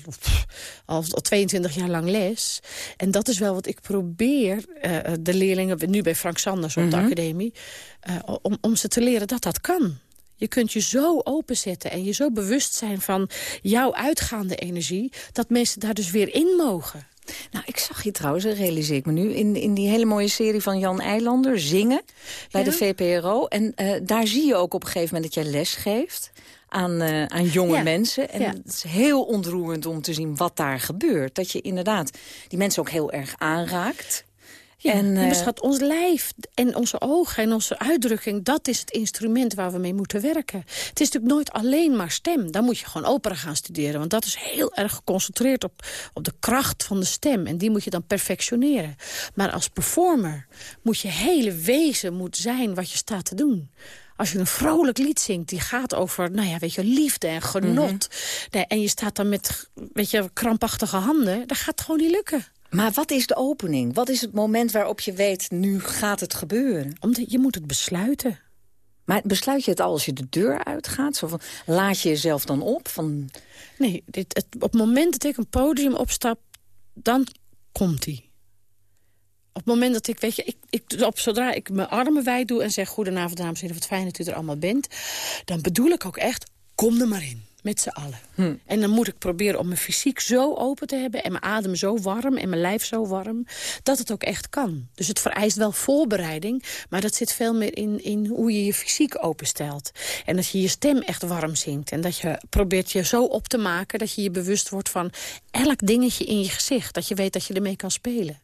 al, al 22 jaar lang les. En dat is wel wat ik probeer eh, de leerlingen, nu bij Frank Sanders op de Mhm. academie... eh, om, om ze te leren dat dat kan. Je kunt je zo openzetten en je zo bewust zijn van jouw uitgaande energie... dat mensen daar dus weer in mogen. Nou, ik zag je trouwens, dat realiseer ik me nu... in, in die hele mooie serie van Jan Eilander, Zingen, bij Ja. de VPRO. En eh, daar zie je ook op een gegeven moment dat jij les geeft... aan, eh, aan jonge Ja. mensen. En Ja. het is heel ontroerend om te zien wat daar gebeurt. Dat je inderdaad die mensen ook heel erg aanraakt. Ja, En, schat, ons lijf en onze ogen en onze uitdrukking... dat is het instrument waar we mee moeten werken. Het is natuurlijk nooit alleen maar stem. Dan moet je gewoon opera gaan studeren. Want dat is heel erg geconcentreerd op, op de kracht van de stem. En die moet je dan perfectioneren. Maar als performer moet je hele wezen moet zijn wat je staat te doen. Als je een vrolijk lied zingt, die gaat over nou ja, weet je, liefde en genot. Nee, en je staat dan met weet je, krampachtige handen, dan gaat het gewoon niet lukken. Maar wat is de opening? Wat is het moment waarop je weet, nu gaat het gebeuren? Omdat je moet het besluiten. Maar besluit je het al als je de deur uitgaat? Zo van, laat je jezelf dan op? Van, Nee, dit, het, op het moment dat ik een podium opstap, dan komt hij. Op het moment dat ik, weet je, ik, ik, op, zodra ik mijn armen wijd doe en zeg... goedenavond, dames en heren, wat fijn dat u er allemaal bent... dan bedoel ik ook echt, kom er maar in, met z'n allen. Hm. En dan moet ik proberen om mijn fysiek zo open te hebben... en mijn adem zo warm en mijn lijf zo warm... dat het ook echt kan. Dus het vereist wel voorbereiding... maar dat zit veel meer in, in hoe je je fysiek openstelt. En dat je je stem echt warm zingt. En dat je probeert je zo op te maken... dat je je bewust wordt van elk dingetje in je gezicht. Dat je weet dat je ermee kan spelen.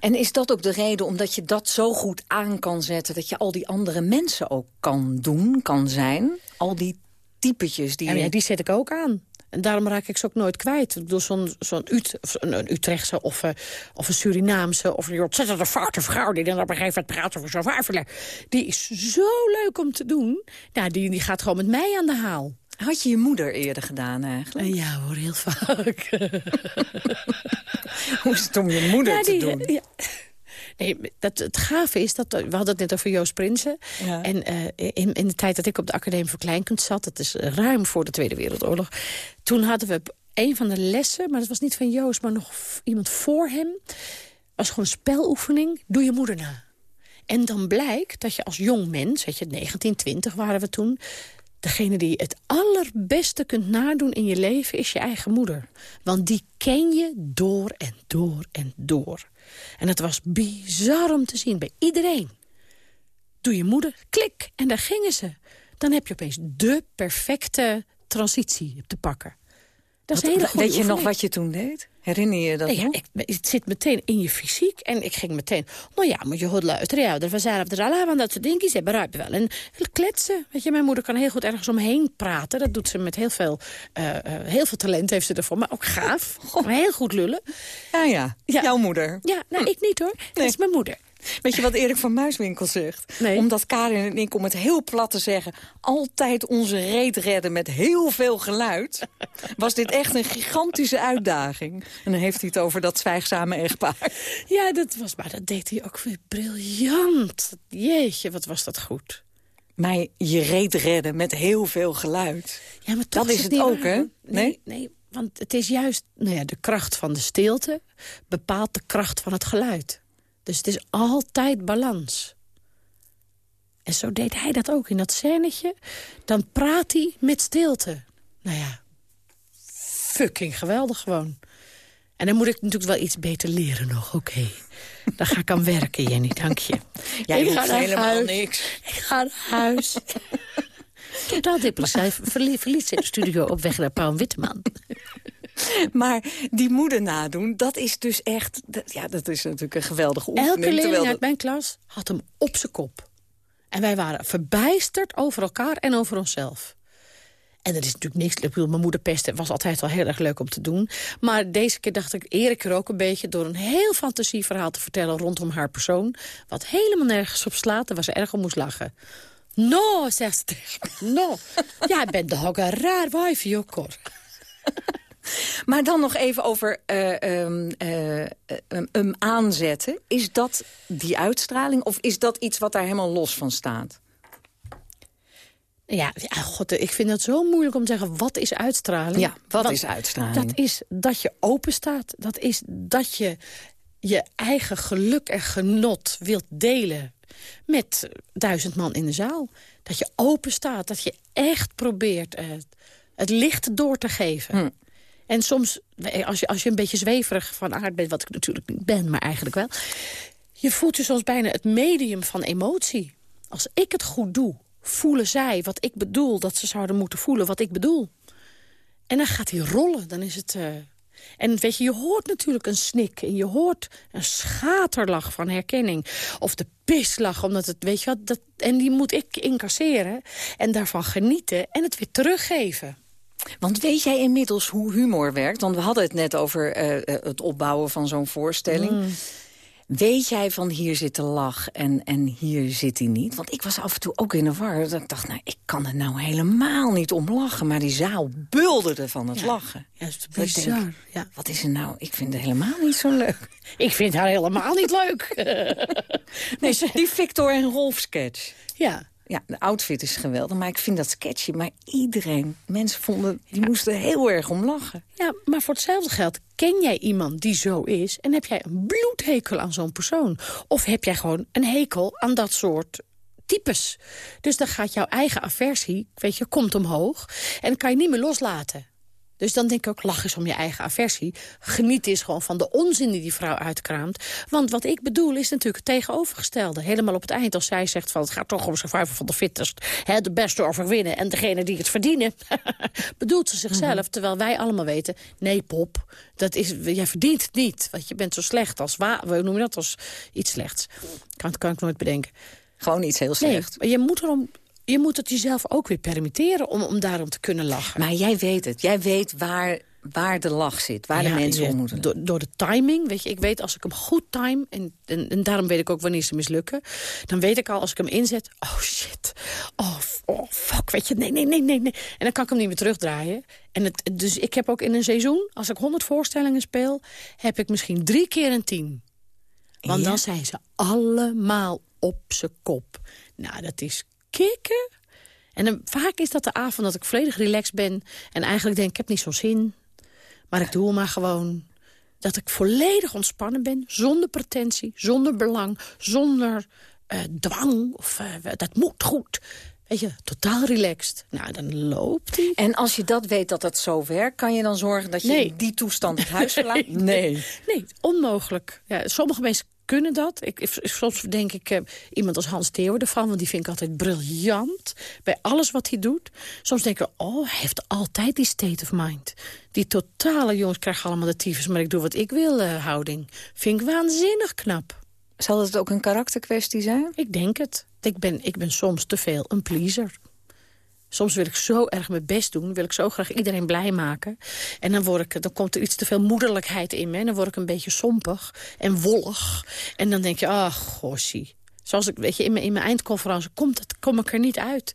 En is dat ook de reden omdat je dat zo goed aan kan zetten... dat je al die andere mensen ook kan doen, kan zijn? Al die typetjes die... En ja, die zet ik ook aan. En daarom raak ik ze ook nooit kwijt. Ik bedoel, zo'n zo'n Ut, of een, een Utrechtse of, eh, of een Surinaamse... of een ontzettend foute vrouw die dan op een gegeven moment praat over zo'n wijfelen. Die is zo leuk om te doen. Nou, die, die gaat gewoon met mij aan de haal. Had je je moeder eerder gedaan eigenlijk? En ja hoor, heel vaak. Hoe is het om je moeder Ja, te die- doen? ja. Nee, dat, het gave is, dat we hadden het net over Joost Prinsen. Ja. En eh, in, in de tijd dat ik op de Academie voor Kleinkunst zat... dat is ruim voor de Tweede Wereldoorlog... toen hadden we een van de lessen, maar dat was niet van Joost... maar nog iemand voor hem, was gewoon een speloefening... doe je moeder na. En dan blijkt dat je als jong mens, weet je, 19, 20 waren we toen... degene die het allerbeste kunt nadoen in je leven is je eigen moeder. Want die ken je door en door en door. En het was bizar om te zien bij iedereen. Doe je moeder, klik, en daar gingen ze. Dan heb je opeens de perfecte transitie te pakken. Dat is een hele goede weet je nog wat je toen deed? Herinner je dat Nee, ja, ik, het zit meteen in je fysiek. En ik ging meteen, nou ja, moet je goed luisteren. Ja, er vanzelf er al want dat soort dingetjes hebben ruipen wel. En kletsen. Weet je, mijn moeder kan heel goed ergens omheen praten. Dat doet ze met heel veel, eh, eh, heel veel talent heeft ze ervoor. Maar ook gaaf. Maar heel goed lullen. Ja, ja, Ja. jouw moeder. Ja, nou, ik niet hoor. Dat is mijn moeder. Weet je wat Erik van Muiswinkel zegt? Nee. Omdat Karin en ik, om het heel plat te zeggen... altijd onze reet redden met heel veel geluid... was dit echt een gigantische uitdaging. En dan heeft hij het over dat zwijgzame echtpaar. Ja, dat was, maar dat deed hij ook weer briljant. Jeetje, wat was dat goed. Maar je reet redden met heel veel geluid. Ja, maar toch Dat is het het ook, hè? Nee, Nee? nee, want het is juist nou ja, de kracht van de stilte... bepaalt de kracht van het geluid. Dus het is altijd balans. En zo deed hij dat ook in dat scènetje. Dan praat hij met stilte. Nou ja, fucking geweldig gewoon. En dan moet ik natuurlijk wel iets beter leren nog, oké. Daar ga ik aan werken, Jenny, dank je. Jij ik hoeft ga naar helemaal huis. niks. Ik ga naar huis. Totaal depressief. Verlie- Verlies in de studio op weg naar Paul Witteman. maar die moeder nadoen, dat is dus echt... Dat, ja, dat is natuurlijk een geweldige oefening. Elke leerling uit mijn klas had hem op zijn kop. En wij waren verbijsterd over elkaar en over onszelf. En dat is natuurlijk niks. Ik bedoel, mijn moeder pesten was altijd wel heel erg leuk om te doen. Maar deze keer dacht ik, eer ik er ook een beetje... door een heel fantasieverhaal te vertellen rondom haar persoon... wat helemaal nergens op slaat en waar ze erg om moest lachen. No, zegt ze tegen. No. Jij bent de ook een raar Jokor. Maar dan nog even over eh, ehm, eh, hem- hem aanzetten. Is dat die uitstraling of is dat iets wat daar helemaal los van staat? Ja, ja, god, ik vind het zo moeilijk om te zeggen, wat is uitstraling? Ja, wat is uitstraling? Dat is dat je open staat. Dat is dat je je eigen geluk en genot wilt delen met duizend man in de zaal. Dat je open staat, dat je echt probeert eh, het licht door te geven. Hm. En soms, als je, als je een beetje zweverig van aard bent... wat ik natuurlijk niet ben, maar eigenlijk wel... je voelt je soms bijna het medium van emotie. Als ik het goed doe, voelen zij wat ik bedoel... dat ze zouden moeten voelen wat ik bedoel. En dan gaat hij rollen, dan is het... eh, En weet je, je hoort natuurlijk een snik. En je hoort een schaterlach van herkenning. Of de pislach, omdat het, weet je wat... Dat, en die moet ik incasseren en daarvan genieten... en het weer teruggeven. Want weet jij inmiddels hoe humor werkt? Want we hadden het net over eh, eh, het opbouwen van zo'n voorstelling. Mm. Weet jij van hier zit de lach en, en hier zit hij niet? Want ik was af en toe ook in de war. Dat ik dacht, nou, ik kan er nou helemaal niet om lachen. Maar die zaal bulderde van het lachen. Ja, is Dat ik denk, bizar. Ja. Wat is er nou? Ik vind het helemaal niet zo leuk. Ik vind haar helemaal niet leuk. Nee, die Victor en Rolf sketch. ja. Ja, de outfit is geweldig, maar ik vind dat sketchy. Maar iedereen, mensen vonden, die moesten heel erg om lachen. ja, maar voor hetzelfde geld ken jij iemand die zo is... en heb jij een bloedhekel aan zo'n persoon? Of heb jij gewoon een hekel aan dat soort types? Dus dan gaat jouw eigen aversie, weet je, komt omhoog... en kan je niet meer loslaten. Dus dan denk ik ook, lach eens om je eigen aversie. Geniet eens gewoon van de onzin die die vrouw uitkraamt. Want wat ik bedoel is natuurlijk het tegenovergestelde. Helemaal op het eind als zij zegt van het gaat toch om survival van de fittest. Hè, de beste overwinnen en degene die het verdienen. bedoelt ze zichzelf, terwijl wij allemaal weten... nee pop, dat is, jij verdient het niet. Want je bent zo slecht als, wa we noemen dat als iets slechts. Kan, kan ik nooit bedenken. Gewoon iets heel slecht. je moet, erom, je moet het jezelf ook weer permitteren om, om daarom te kunnen lachen. Maar jij weet het. Jij weet waar, waar de lach zit. Waar de mensen om moeten door, door de timing, weet je, ik weet als ik hem goed time... En, en, en daarom weet ik ook wanneer ze mislukken... dan weet ik al als ik hem inzet, oh shit, oh, oh fuck, weet je, nee, nee, nee, nee, nee. En dan kan ik hem niet meer terugdraaien. En het, dus ik heb ook in een seizoen, als ik 100 voorstellingen speel... heb ik misschien drie keer een tien. Want Ja? dan zijn ze allemaal op zijn kop. Nou, dat is kicken. En dan, vaak is dat de avond dat ik volledig relaxed ben... en eigenlijk denk, ik heb niet zo'n zin... Maar ik doe maar gewoon dat ik volledig ontspannen ben. Zonder pretentie, zonder belang, zonder eh, dwang. Of eh, dat moet goed. Weet je, totaal relaxed. Nou, dan loopt hij. En als je dat weet dat dat zo werkt... kan je dan zorgen dat je Nee. in die toestand het huis verlaat? Nee. Nee, onmogelijk. Ja, sommige mensen kunnen dat. Ik, soms denk ik eh, iemand als Hans Theo ervan... want die vind ik altijd briljant bij alles wat hij doet. Soms denk ik, oh, hij heeft altijd die state of mind. Die totale jongens krijgen allemaal de tyfus... maar ik doe wat ik wil, eh, houding. Vind ik waanzinnig knap. Zal het ook een karakterkwestie zijn? Ik denk het. Ik ben, ik ben soms te veel een pleaser. Soms wil ik zo erg mijn best doen. Wil ik zo graag iedereen blij maken. En dan, word ik, dan komt er iets te veel moederlijkheid in me. En dan word ik een beetje sompig en wollig. En dan denk je, ach, gossie. Zoals ik, weet je, in mijn, in mijn eindconferentie komt het, kom ik er niet uit.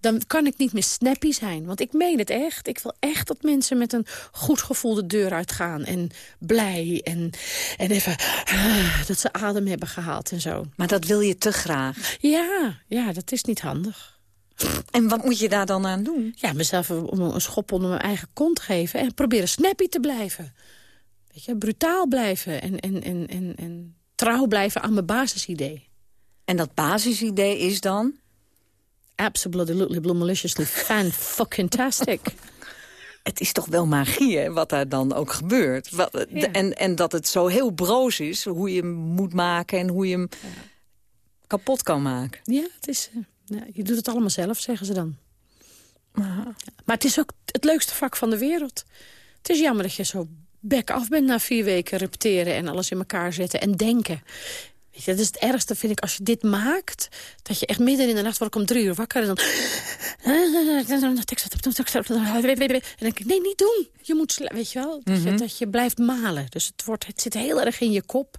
Dan kan ik niet meer snappy zijn. Want ik meen het echt. Ik wil echt dat mensen met een goed gevoel de deur uitgaan. En blij. En, en even ah, dat ze adem hebben gehaald en zo. Maar dat wil je te graag. Ja, ja, dat is niet handig. En wat moet je daar dan aan doen? Ja, mezelf een een schop onder mijn eigen kont geven... en proberen snappy te blijven. Weet je, brutaal blijven en, en, en, en, en trouw blijven aan mijn basisidee. En dat basisidee is dan? Absolutely maliciously fan fucking tastic. Het is toch wel magie, hè, wat daar dan ook gebeurt. Wat, Ja. en, en dat het zo heel broos is, hoe je hem moet maken... en hoe je hem kapot kan maken. Ja, het is, eh, ja, je doet het allemaal zelf, zeggen ze dan. Maar het is ook het leukste vak van de wereld. Het is jammer dat je zo bek af bent na vier weken repeteren... en alles in elkaar zetten en denken. Weet je, dat is het ergste, vind ik, als je dit maakt... dat je echt midden in de nacht wordt om drie uur wakker... en dan... En dan denk ik, nee, niet doen. Je moet, weet je wel, dat, je, dat je blijft malen. Dus het, wordt, het zit heel erg in je kop...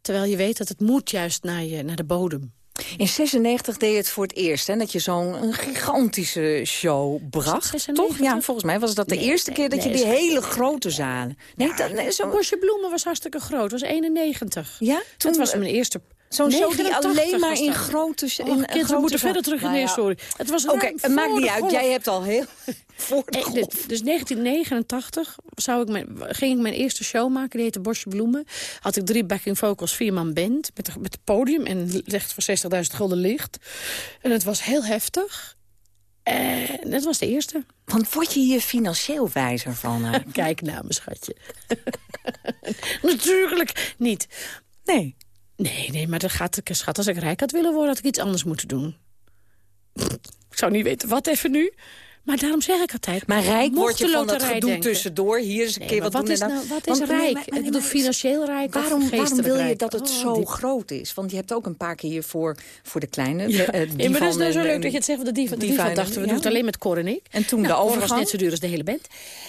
terwijl je weet dat het moet juist naar, je, naar de bodem. In 96 deed je het voor het eerst, hè, dat je zo'n gigantische show bracht. 96? Toch? Ja, volgens mij was dat de Nee, eerste nee, keer dat nee, je die hele grote zalen... Nee, dat, nee, Zo'n zo, bosje bloemen was hartstikke groot. Was 91. ja? Toen Een- was mijn eerste... Zo'n show die 89 alleen maar in grote... in een kind, we moeten verder terug in Nou de historie. Het was Oké, het maakt niet uit. Jij hebt al heel voor de Eh, golf. dus- Dus 1989 zou ik mijn, ging ik mijn eerste show maken. Die heette Bosje Bloemen. Had ik drie backing vocals, vier man band. Met, de- met het podium en echt voor 60.000 gulden licht. En het was heel heftig. En dat was de eerste. Want word je hier financieel wijzer van? hè? Kijk naar me, schatje. Natuurlijk niet. Nee. Nee, nee, maar dat gaat, schat, als ik rijk had willen worden... had ik iets anders moeten doen. Ik zou niet weten wat even nu. Maar daarom zeg ik altijd... Maar rijk mocht word je de van dat gedoe denken- tussendoor. Hier eens een Nee, keer wat, wat doen is, en dan... nou, wat is Want- rijk? maar- nee, ik bedoel, maar- financieel rijk Waarom, waarom wil je dat het Oh, zo die- groot is? Want je hebt ook een paar keer hier voor, voor de kleine. Ja. de, Ja, maar dat is nou zo leuk dat je het zegt. Want de diva, de diva diva en- dachten, we ja. doen het alleen met Cor en ik. En toen de Nou, Cor overgang? was net zo duur als de hele band.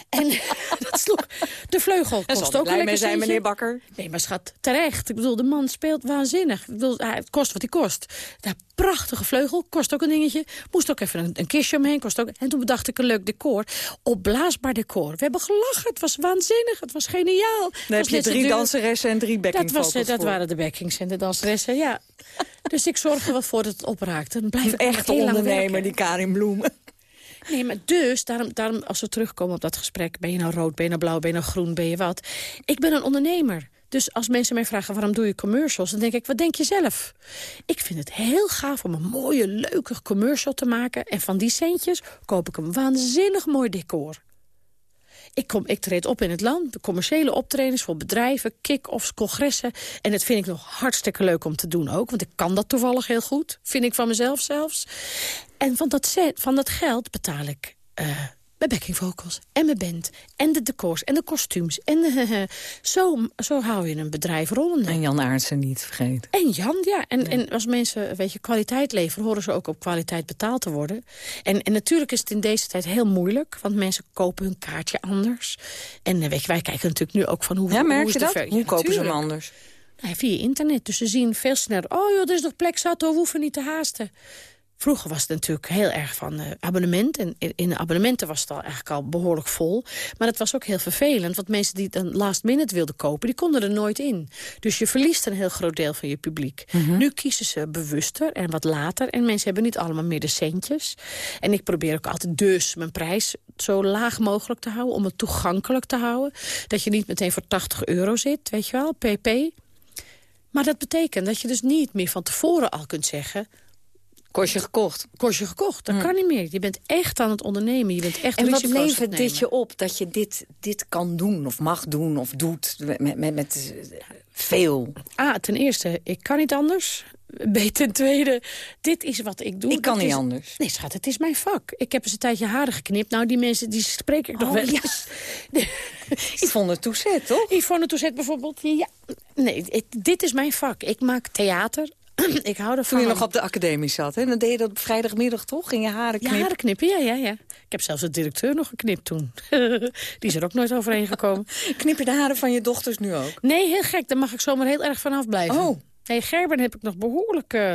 En dat sloeg. De vleugel kost ook een lekker zijn, meneer Bakker. Nee, maar schat, terecht. Ik bedoel, de man speelt waanzinnig. Ik bedoel, hij- het kost wat hij kost. Dat prachtige vleugel, kost ook een dingetje. Moest ook even een, een kistje omheen, kost ook... En toen bedacht ik een leuk decor. Opblaasbaar decor. We hebben gelachen, het was waanzinnig, het was geniaal. Dan heb je drie danseressen en drie backing Dat, was, eh, dat waren de backings en de danseressen, ja. dus ik zorg er wel voor dat het opraakt. Dan blijf ik lang ondernemer, die Karin Bloemen. Nee, maar dus, daarom, daarom als we terugkomen op dat gesprek... ben je nou rood, ben je nou blauw, ben je nou groen, ben je wat? Ik ben een ondernemer. Dus als mensen mij vragen waarom doe je commercials... dan denk ik, wat denk je zelf? Ik vind het heel gaaf om een mooie, leuke commercial te maken... en van die centjes koop ik een waanzinnig mooi decor. Ik, kom, ik treed op in het land, de commerciële optredens voor bedrijven, kick-offs, congressen. En dat vind ik nog hartstikke leuk om te doen ook. Want ik kan dat toevallig heel goed, vind ik van mezelf zelfs. En van dat, van dat geld betaal ik eh, mijn backing vocals en mijn band. En de decors en de kostuums. En de, zo, zo hou je een bedrijf rollende. En Jan Aartsen niet vergeten. En Jan, ja. En, en als mensen weet je, kwaliteit leveren... horen ze ook op kwaliteit betaald te worden. En, en natuurlijk is het in deze tijd heel moeilijk... want mensen kopen hun kaartje anders. En eh, weet je, wij kijken natuurlijk nu ook van hoe... Ja, merk hoe je de dat? ver- Hoe kopen ze hem anders? Nou, via internet. Dus ze zien veel sneller... oh joh, er is nog plek zat, hoor, we hoeven niet te haasten. Vroeger was het natuurlijk heel erg van eh, abonnement. En in, de abonnementen was het al eigenlijk al behoorlijk vol. Maar het was ook heel vervelend. Want mensen die dan last minute wilden kopen, die konden er nooit in. Dus je verliest een heel groot deel van je publiek. Nu kiezen ze bewuster en wat later. En mensen hebben niet allemaal meer de centjes. En ik probeer ook altijd dus mijn prijs zo laag mogelijk te houden. Om het toegankelijk te houden. Dat je niet meteen voor 80 euro zit, weet je wel, pp. Maar dat betekent dat je dus niet meer van tevoren al kunt zeggen... Kost je gekocht. Kost je gekocht, dat kan niet meer. Je bent echt aan het ondernemen, je bent echt En wat het levert dit je op? Dat je dit, dit kan doen of mag doen of doet met, met, met eh, veel. A, ten eerste, ik kan niet anders. B, ten tweede, dit is wat ik doe. Ik kan Dat niet is- anders. Nee, schat, het is mijn vak. Ik heb eens een tijdje haren geknipt. Nou, die mensen, die spreek ik nog Oh, wel ja. eens. Yvonne Touzet, toch? Yvonne Toezet bijvoorbeeld. Ja, nee, het- dit is mijn vak. Ik maak theater. ik hou ervan. Toen je nog op de academie zat, hè? dan deed je dat op vrijdagmiddag toch? Ging je haren Ja, knippen? haren knippen, ja, ja, ja. Ik heb zelfs de directeur nog geknipt toen. die is er ook nooit overheen gekomen. Knip je de haren van je dochters nu ook? Nee, heel gek. Daar mag ik zomaar heel erg vanaf blijven. Oh. Nee, Gerben heb ik nog behoorlijk eh,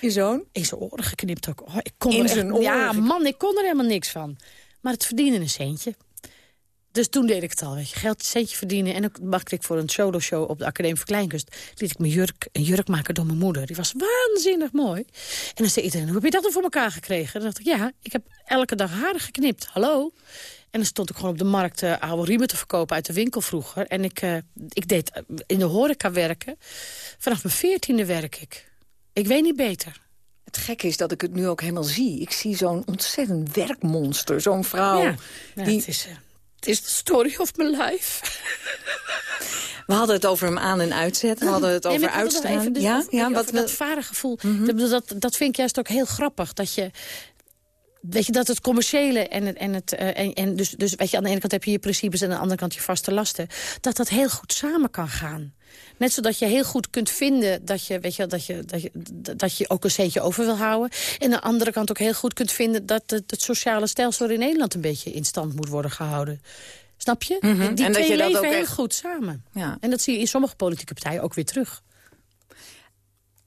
Je zoon? in zijn oren geknipt ook. Oh, ik kon In er echt- Ja, man, ik kon er helemaal niks van. Maar het verdiende een centje. Dus toen deed ik het al, weet je. Geld, centje verdienen. En dan maakte ik voor een solo-show op de Academie voor Kleinkunst... liet ik mijn jurk, een jurk maken door mijn moeder. Die was waanzinnig mooi. En dan zei iedereen, hoe heb je dat dan voor elkaar gekregen? Dan dacht ik, ja, ik heb elke dag haren geknipt. Hallo? En dan stond ik gewoon op de markt eh, oude riemen te verkopen uit de winkel vroeger. En ik, eh, ik deed eh, in de horeca werken. Vanaf mijn veertiende werk ik. Ik weet niet beter. Het gekke is dat ik het nu ook helemaal zie. Ik zie zo'n ontzettend werkmonster. Zo'n vrouw. ja, ja, die, het, is, het is de story of my life. We hadden het over hem aan- en uitzetten. We hadden het Nee, over even dus ja, ja, wat dat we... varegevoel. Dat, dat, dat vind ik juist ook heel grappig. Dat je weet je, dat het commerciële en het... En het uh, en, en dus, dus weet je, aan de ene kant heb je je principes... en aan de andere kant je vaste lasten. Dat dat heel goed samen kan gaan. Net zodat je heel goed kunt vinden dat je, weet je, dat je, dat je, dat je ook een centje over wil houden. En aan de andere kant ook heel goed kunt vinden... dat het, het sociale stelsel in Nederland een beetje in stand moet worden gehouden. Snap je? Mm -hmm. Die en twee dat je leven dat ook heel echt... goed samen. Ja. En dat zie je in sommige politieke partijen ook weer terug.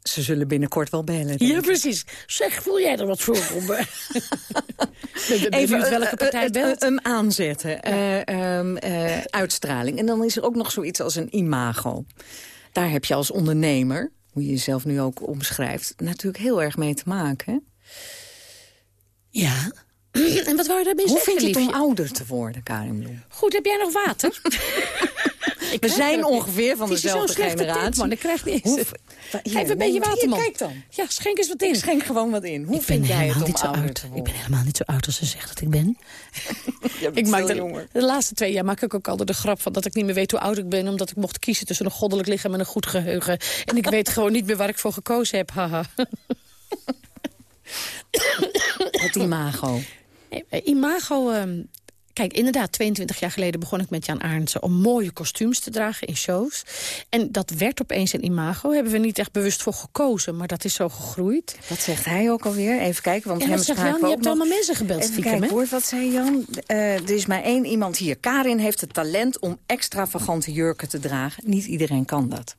Ze zullen binnenkort wel bellen. Ja, precies. Zeg, voel jij er wat voor? Om, eh? Even benieuwd welke eh, partij eh, belt. eh, hem aanzetten. Eh, ehm, eh, uitstraling. En dan is er ook nog zoiets als een imago. Daar heb je als ondernemer, hoe je jezelf nu ook omschrijft... natuurlijk heel erg mee te maken. hè? Ja. en wat wou je daarbij Hoe zeggen, vind je het om ouder te worden, Karin Bloem? Goed, heb jij nog water? We zijn er ongeveer van dezelfde generatie. man. Ik krijg niet eens. Geef een beetje water, man. Kijk dan. Ja, schenk eens wat in. Schenk gewoon wat in. Hoe Ik vind jij het om niet zo oud. Ik ben helemaal niet zo oud als ze zegt dat ik ben. Ik maak de, jonger. de laatste twee jaar maak ik ook altijd de grap van dat ik niet meer weet hoe oud ik ben. Omdat ik mocht kiezen tussen een goddelijk lichaam en een goed geheugen. En ik weet gewoon niet meer waar ik voor gekozen heb. Haha. Het imago. Nee, eh, Imago... ehm, Kijk, inderdaad, 22 jaar geleden begon ik met Jan Arendsen... om mooie kostuums te dragen in shows. En dat werd opeens een imago. Hebben we niet echt bewust voor gekozen, maar dat is zo gegroeid. Wat zegt hij ook alweer? Even kijken, want hem zegt Jan? Je hebt nog. allemaal mensen gebeld, Even stiekem, kijken hoor, wat zei Jan? Eh, er is maar één iemand hier. Karin heeft het talent om extravagante jurken te dragen. Niet iedereen kan dat.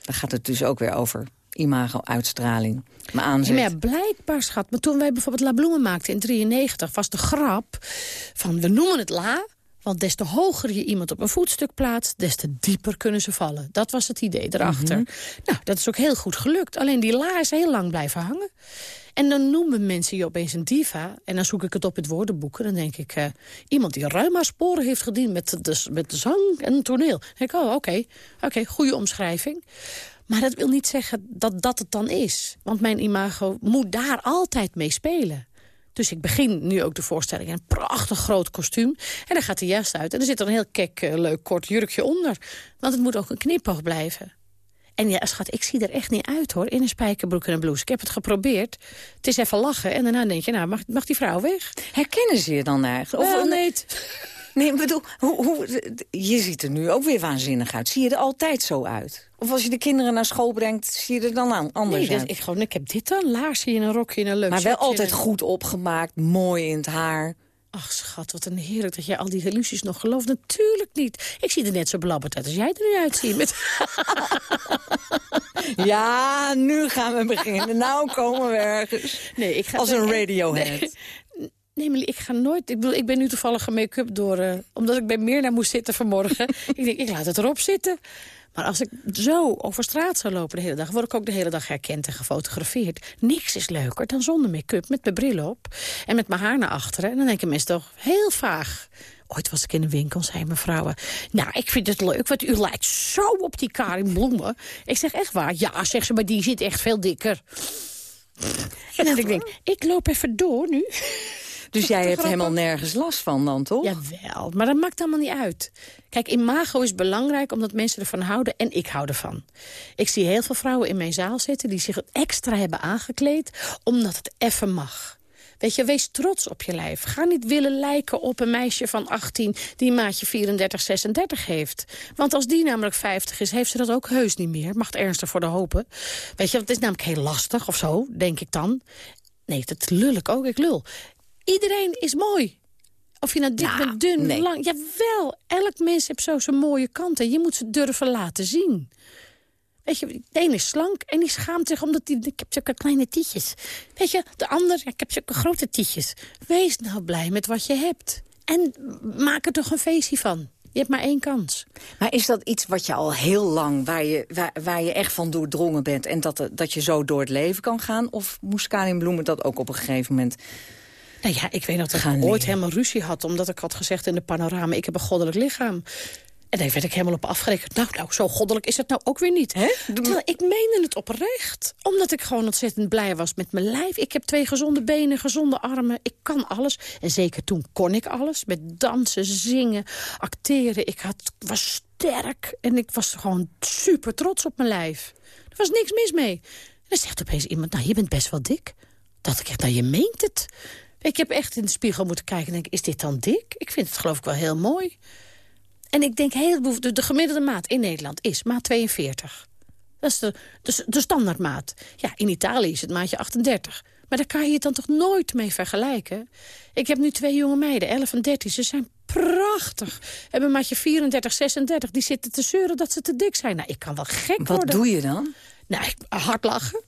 Dan gaat het dus ook weer over imago, uitstraling, me Ja, maar blijkbaar, schat. Maar toen wij bijvoorbeeld La Bloemen maakten in 93... was de grap van, we noemen het La... want des te hoger je iemand op een voetstuk plaatst... des te dieper kunnen ze vallen. Dat was het idee erachter. Nou, dat is ook heel goed gelukt. Alleen die La is heel lang blijven hangen. En dan noemen mensen je opeens een diva. En dan zoek ik het op het woordenboek. En dan denk ik, eh, iemand die ruim sporen heeft gediend... met de, met de zang en toneel. Dan denk ik, oh, oké, oké, goede omschrijving. Maar dat wil niet zeggen dat dat het dan is. Want mijn imago moet daar altijd mee spelen. Dus ik begin nu ook de voorstelling in een prachtig groot kostuum. En dan gaat de jas uit. En er zit er een heel kek, eh, leuk, kort jurkje onder. Want het moet ook een knipoog blijven. En ja, schat, ik zie er echt niet uit, hoor, in een spijkerbroek en een blouse. Ik heb het geprobeerd. Het is even lachen. En daarna denk je, nou, mag, mag die vrouw weg? Herkennen ze je dan eigenlijk? Of, nee. Nee, ik bedoel, hoe, hoe, je ziet er nu ook weer waanzinnig uit. Zie je er altijd zo uit? Of als je de kinderen naar school brengt, zie je er dan aan, anders Nee, dat, uit? ik, gewoon, ik heb dit dan. Laarsje in een rokje en een leuk Maar wel altijd en- goed opgemaakt, mooi in het haar. Ach, schat, wat een heerlijk dat jij al die illusies nog gelooft. Natuurlijk niet. Ik zie er net zo belabberd uit als jij er nu uitziet. Met... Ja, nu gaan we beginnen. Nou komen we ergens. Nee, ik ga Als een radiohead. Nee, nee, maar ik ga nooit... Ik bedoel, ik ben nu toevallig gemake-up door... eh, omdat ik bij Mirna moest zitten vanmorgen. ik denk, ik laat het erop zitten. Maar als ik zo over straat zou lopen de hele dag... word ik ook de hele dag herkend en gefotografeerd. Niks is leuker dan zonder make-up, met mijn bril op... en met mijn haar naar achteren. En dan denken mensen toch heel vaag... Ooit was ik in een winkel, zei mevrouw... Nou, ik vind het leuk, want u lijkt zo op die Karin Bloemen. Ik zeg, echt waar? Ja, zegt ze, maar die zit echt veel dikker. En dan denk ik, ik loop even door nu. Dus jij hebt helemaal nergens last van dan, toch? Jawel, maar dat maakt allemaal niet uit. Kijk, imago is belangrijk omdat mensen ervan houden en ik hou ervan. Ik zie heel veel vrouwen in mijn zaal zitten die zich extra hebben aangekleed... omdat het even mag. Weet je, wees trots op je lijf. Ga niet willen lijken op een meisje van 18 die maatje 34, 36 heeft. Want als die namelijk 50 is, heeft ze dat ook heus niet meer. Mag het ernstig voor de hopen. Weet je, het is namelijk heel lastig of zo, denk ik dan. Nee, dat lul ik ook, ik lul. Iedereen is mooi. Of je nou dik Nou, bent, dun, nee. lang. Jawel, elk mens heeft zo zijn mooie kanten. Je moet ze durven laten zien. Weet je, de ene is slank en die schaamt zich omdat die, ik heb zulke kleine tietjes. Weet je, de ander, ja, ik heb zulke grote tietjes. Wees nou blij met wat je hebt. En maak er toch een feestje van. Je hebt maar één kans. Maar is dat iets wat je al heel lang, waar je, waar, waar je echt van doordrongen bent... en dat, dat je zo door het leven kan gaan? Of moest Karin Bloemen dat ook op een gegeven moment... Nou ja, ik weet dat ik Gaan ooit helemaal ruzie had... omdat ik had gezegd in de panorama, ik heb een goddelijk lichaam. En daar werd ik helemaal op afgerekend. Nou, nou, zo goddelijk is het nou ook weer niet. Hè? Terwijl ik meende het oprecht. Omdat ik gewoon ontzettend blij was met mijn lijf. Ik heb twee gezonde benen, gezonde armen. Ik kan alles. En zeker toen kon ik alles. Met dansen, zingen, acteren. Ik had, was sterk. En ik was gewoon super trots op mijn lijf. Er was niks mis mee. En dan zegt opeens iemand, nou, je bent best wel dik. Dat ik echt, nou, je meent het. Ik heb echt in de spiegel moeten kijken en denk, is dit dan dik? Ik vind het geloof ik wel heel mooi. En ik denk, heel, de, de gemiddelde maat in Nederland is maat 42. Dat is de, de, de standaardmaat. Ja, in Italië is het maatje 38. Maar daar kan je het dan toch nooit mee vergelijken? Ik heb nu twee jonge meiden, 11 en 13. Ze zijn prachtig. Hebben maatje 34, 36. Die zitten te zeuren dat ze te dik zijn. Nou, ik kan wel gek Wat worden. doe je dan? Nou, hard lachen.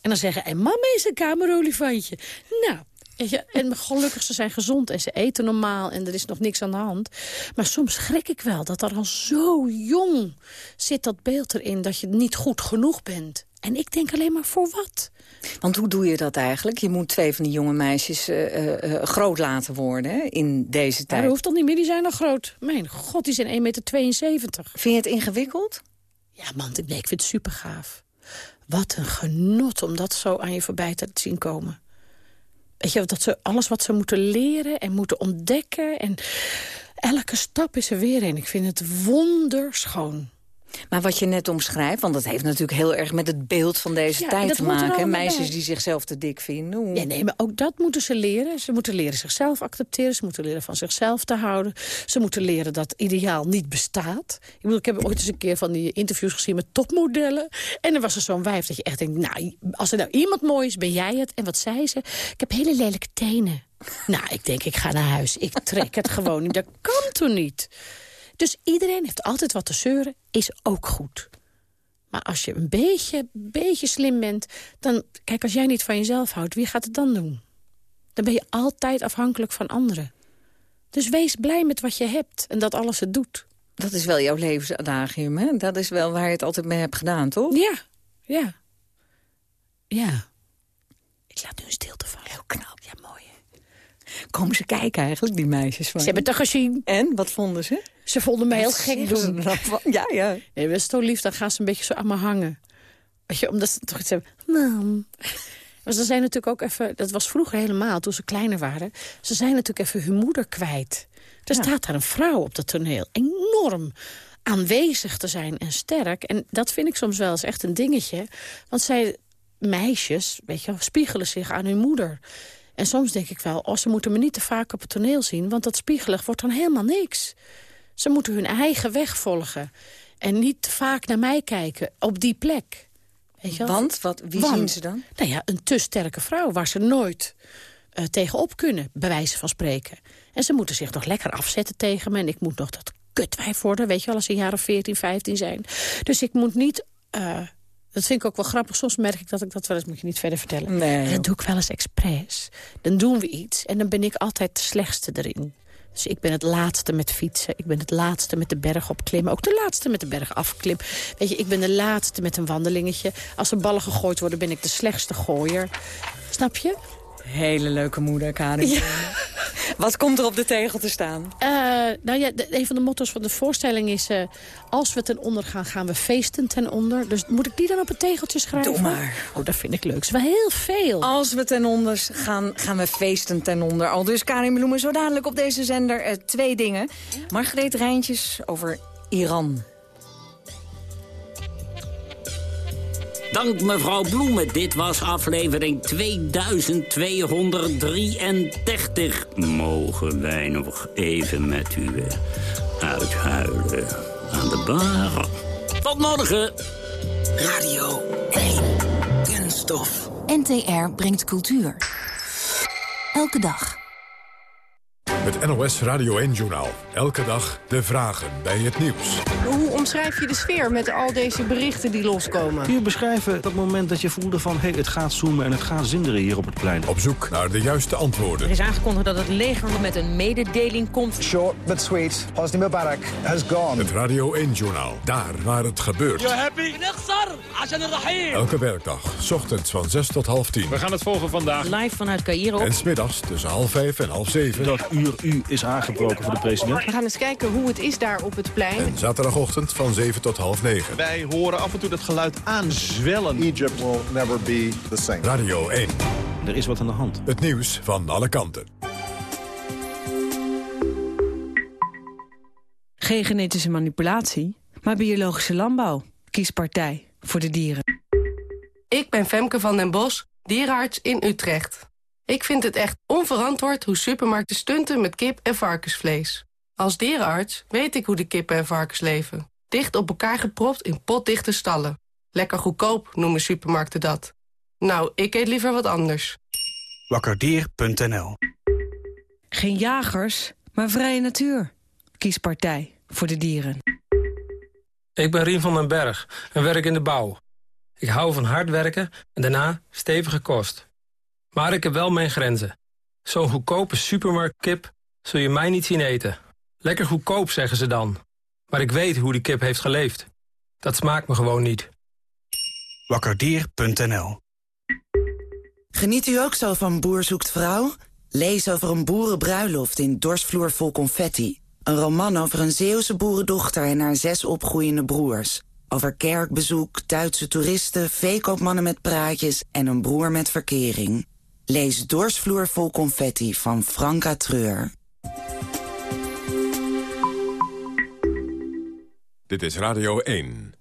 En dan zeggen, en mama is een kamerolifantje. Nou, je, en gelukkig ze zijn gezond en ze eten normaal en er is nog niks aan de hand. Maar soms schrik ik wel dat er al zo jong zit dat beeld erin... dat je niet goed genoeg bent. En ik denk alleen maar, voor wat? Want hoe doe je dat eigenlijk? Je moet twee van die jonge meisjes eh, eh, eh, groot laten worden hè, in deze Maar tijd. dat hoeft toch niet meer, die zijn nog groot. Mijn god, die zijn 1,72 meter. Vind je het ingewikkeld? Ja, man, nee, ik vind het super gaaf. Wat een genot om dat zo aan je voorbij te zien komen. Weet je, dat ze alles wat ze moeten leren en moeten ontdekken. En elke stap is er weer een. Ik vind het wonderschoon. Maar wat je net omschrijft, want dat heeft natuurlijk heel erg met het beeld van deze Ja, tijd te maken. Meisjes bij. die zichzelf te dik vinden. Ja, nee, maar ook dat moeten ze leren. Ze moeten leren zichzelf accepteren. Ze moeten leren van zichzelf te houden. Ze moeten leren dat ideaal niet bestaat. Ik, bedoel, ik heb ooit eens een keer van die interviews gezien met topmodellen. En er was er zo'n wijf dat je echt denkt... nou, als er nou iemand mooi is, ben jij het. En wat zei ze? Ik heb hele lelijke tenen. nou, ik denk, ik ga naar huis. Ik trek het gewoon niet. Dat kan toch niet? Dus iedereen heeft altijd wat te zeuren. Is ook goed. Maar als je een beetje, beetje slim bent... dan, kijk, als jij niet van jezelf houdt, wie gaat het dan doen? Dan ben je altijd afhankelijk van anderen. Dus wees blij met wat je hebt en dat alles het doet. Dat is wel jouw levensadagium, hè? Dat is wel waar je het altijd mee hebt gedaan, toch? Ja, ja. Ja. Ik laat nu een stilte vallen. Heel knap. Ja? Komen ze kijken eigenlijk, die meisjes van Ze hebben het toch gezien. En, wat vonden ze? Ze vonden me heel gek doen. Ja, ja. Nee, dat is zo lief, dan gaan ze een beetje zo aan me hangen. Weet je, omdat ze toch iets hebben. Mam. Maar ze zijn natuurlijk ook even... Dat was vroeger helemaal, toen ze kleiner waren. Ze zijn natuurlijk even hun moeder kwijt. Er staat daar een vrouw op dat toneel. Enorm aanwezig te zijn en sterk. En dat vind ik soms wel eens echt een dingetje. Want zij, meisjes, weet je, wel, spiegelen zich aan hun moeder. En soms denk ik wel, oh, ze moeten me niet te vaak op het toneel zien... want dat spiegelen wordt dan helemaal niks. Ze moeten hun eigen weg volgen. En niet te vaak naar mij kijken op die plek. Weet je wel? Want, wat, wie Want- zien ze dan? Nou ja, een te sterke vrouw waar ze nooit eh, tegenop kunnen, bij wijze van spreken. En ze moeten zich nog lekker afzetten tegen me. En ik moet nog dat kutwijf worden, weet je wel, als ze of 14, 15 zijn. Dus ik moet niet... eh, dat vind ik ook wel grappig. Soms merk ik dat ik dat wel eens... moet je niet verder vertellen. Nee, dat doe ik wel eens expres. Dan doen we iets en dan ben ik altijd de slechtste erin. Dus ik ben het laatste met fietsen. Ik ben het laatste met de berg opklimmen. Ook de laatste met de berg afklimmen. Weet je, ik ben de laatste met een wandelingetje. Als er ballen gegooid worden, ben ik de slechtste gooier. Snap je? Hele leuke moeder, Karin. Wat komt er op de tegel te staan? Eh, nou ja, de- een van de motto's van de voorstelling is... eh, als we ten onder gaan, gaan we feesten ten onder. Dus moet ik die dan op het tegeltje schrijven? Doe maar. Oh, dat vind ik leuk. Het is wel heel veel. Als we ten onder gaan, gaan we feesten ten onder. Al dus Karin Bloemen, zo dadelijk op deze zender eh, twee dingen. Margreet Rijntjes over Iran. Dank mevrouw Bloemen. Dit was aflevering 2233. Mogen wij nog even met u eh, uithuilen aan de bar? Tot morgen. Radio 1. Kunststof. NTR brengt cultuur. Elke dag. Het NOS Radio 1-journaal. Elke dag de vragen bij het nieuws. Hoe omschrijf je de sfeer met al deze berichten die loskomen? Kun je beschrijven dat moment dat je voelde van... hé, hey, het gaat zoomen en het gaat zinderen hier op het plein? Op zoek naar de juiste antwoorden. Er is aangekondigd dat het leger met een mededeling komt. Short but sweet. Hosni Mubarak has gone. Het Radio 1-journaal. Daar waar het gebeurt. happy? Elke werkdag. 's ochtends van 6 tot half 10. We gaan het volgen vandaag. Live vanuit Cairo. En smiddags tussen half 5 en half 7. Dat uur u is aangebroken voor de president. We gaan eens kijken hoe het is daar op het plein. En zaterdagochtend van 7 tot half 9. Wij horen af en toe dat geluid aanzwellen. Egypt will never be the same. Radio 1. Er is wat aan de hand. Het nieuws van alle kanten. Geen genetische manipulatie, maar biologische landbouw. Kies partij voor de dieren. Ik ben Femke van den Bos, dierenarts in Utrecht. Ik vind het echt onverantwoord hoe supermarkten stunten met kip en varkensvlees. Als dierenarts weet ik hoe de kippen en varkens leven. Dicht op elkaar gepropt in potdichte stallen. Lekker goedkoop noemen supermarkten dat. Nou, ik eet liever wat anders. Wakkerdier.nl Geen jagers, maar vrije natuur. Kies partij voor de dieren. Ik ben Rien van den Berg en werk in de bouw. Ik hou van hard werken en daarna stevige kost. Maar ik heb wel mijn grenzen. Zo'n goedkope supermarktkip zul je mij niet zien eten. Lekker goedkoop, zeggen ze dan. Maar ik weet hoe die kip heeft geleefd. Dat smaakt me gewoon niet. Wakkerdier.nl Geniet u ook zo van Boer zoekt vrouw? Lees over een boerenbruiloft in Dorsvloer vol confetti. Een roman over een Zeeuwse boerendochter en haar zes opgroeiende broers. Over kerkbezoek, Duitse toeristen, veekoopmannen met praatjes en een broer met verkering. Lees Dorsvloer vol confetti van Franka Treur. Dit is Radio 1.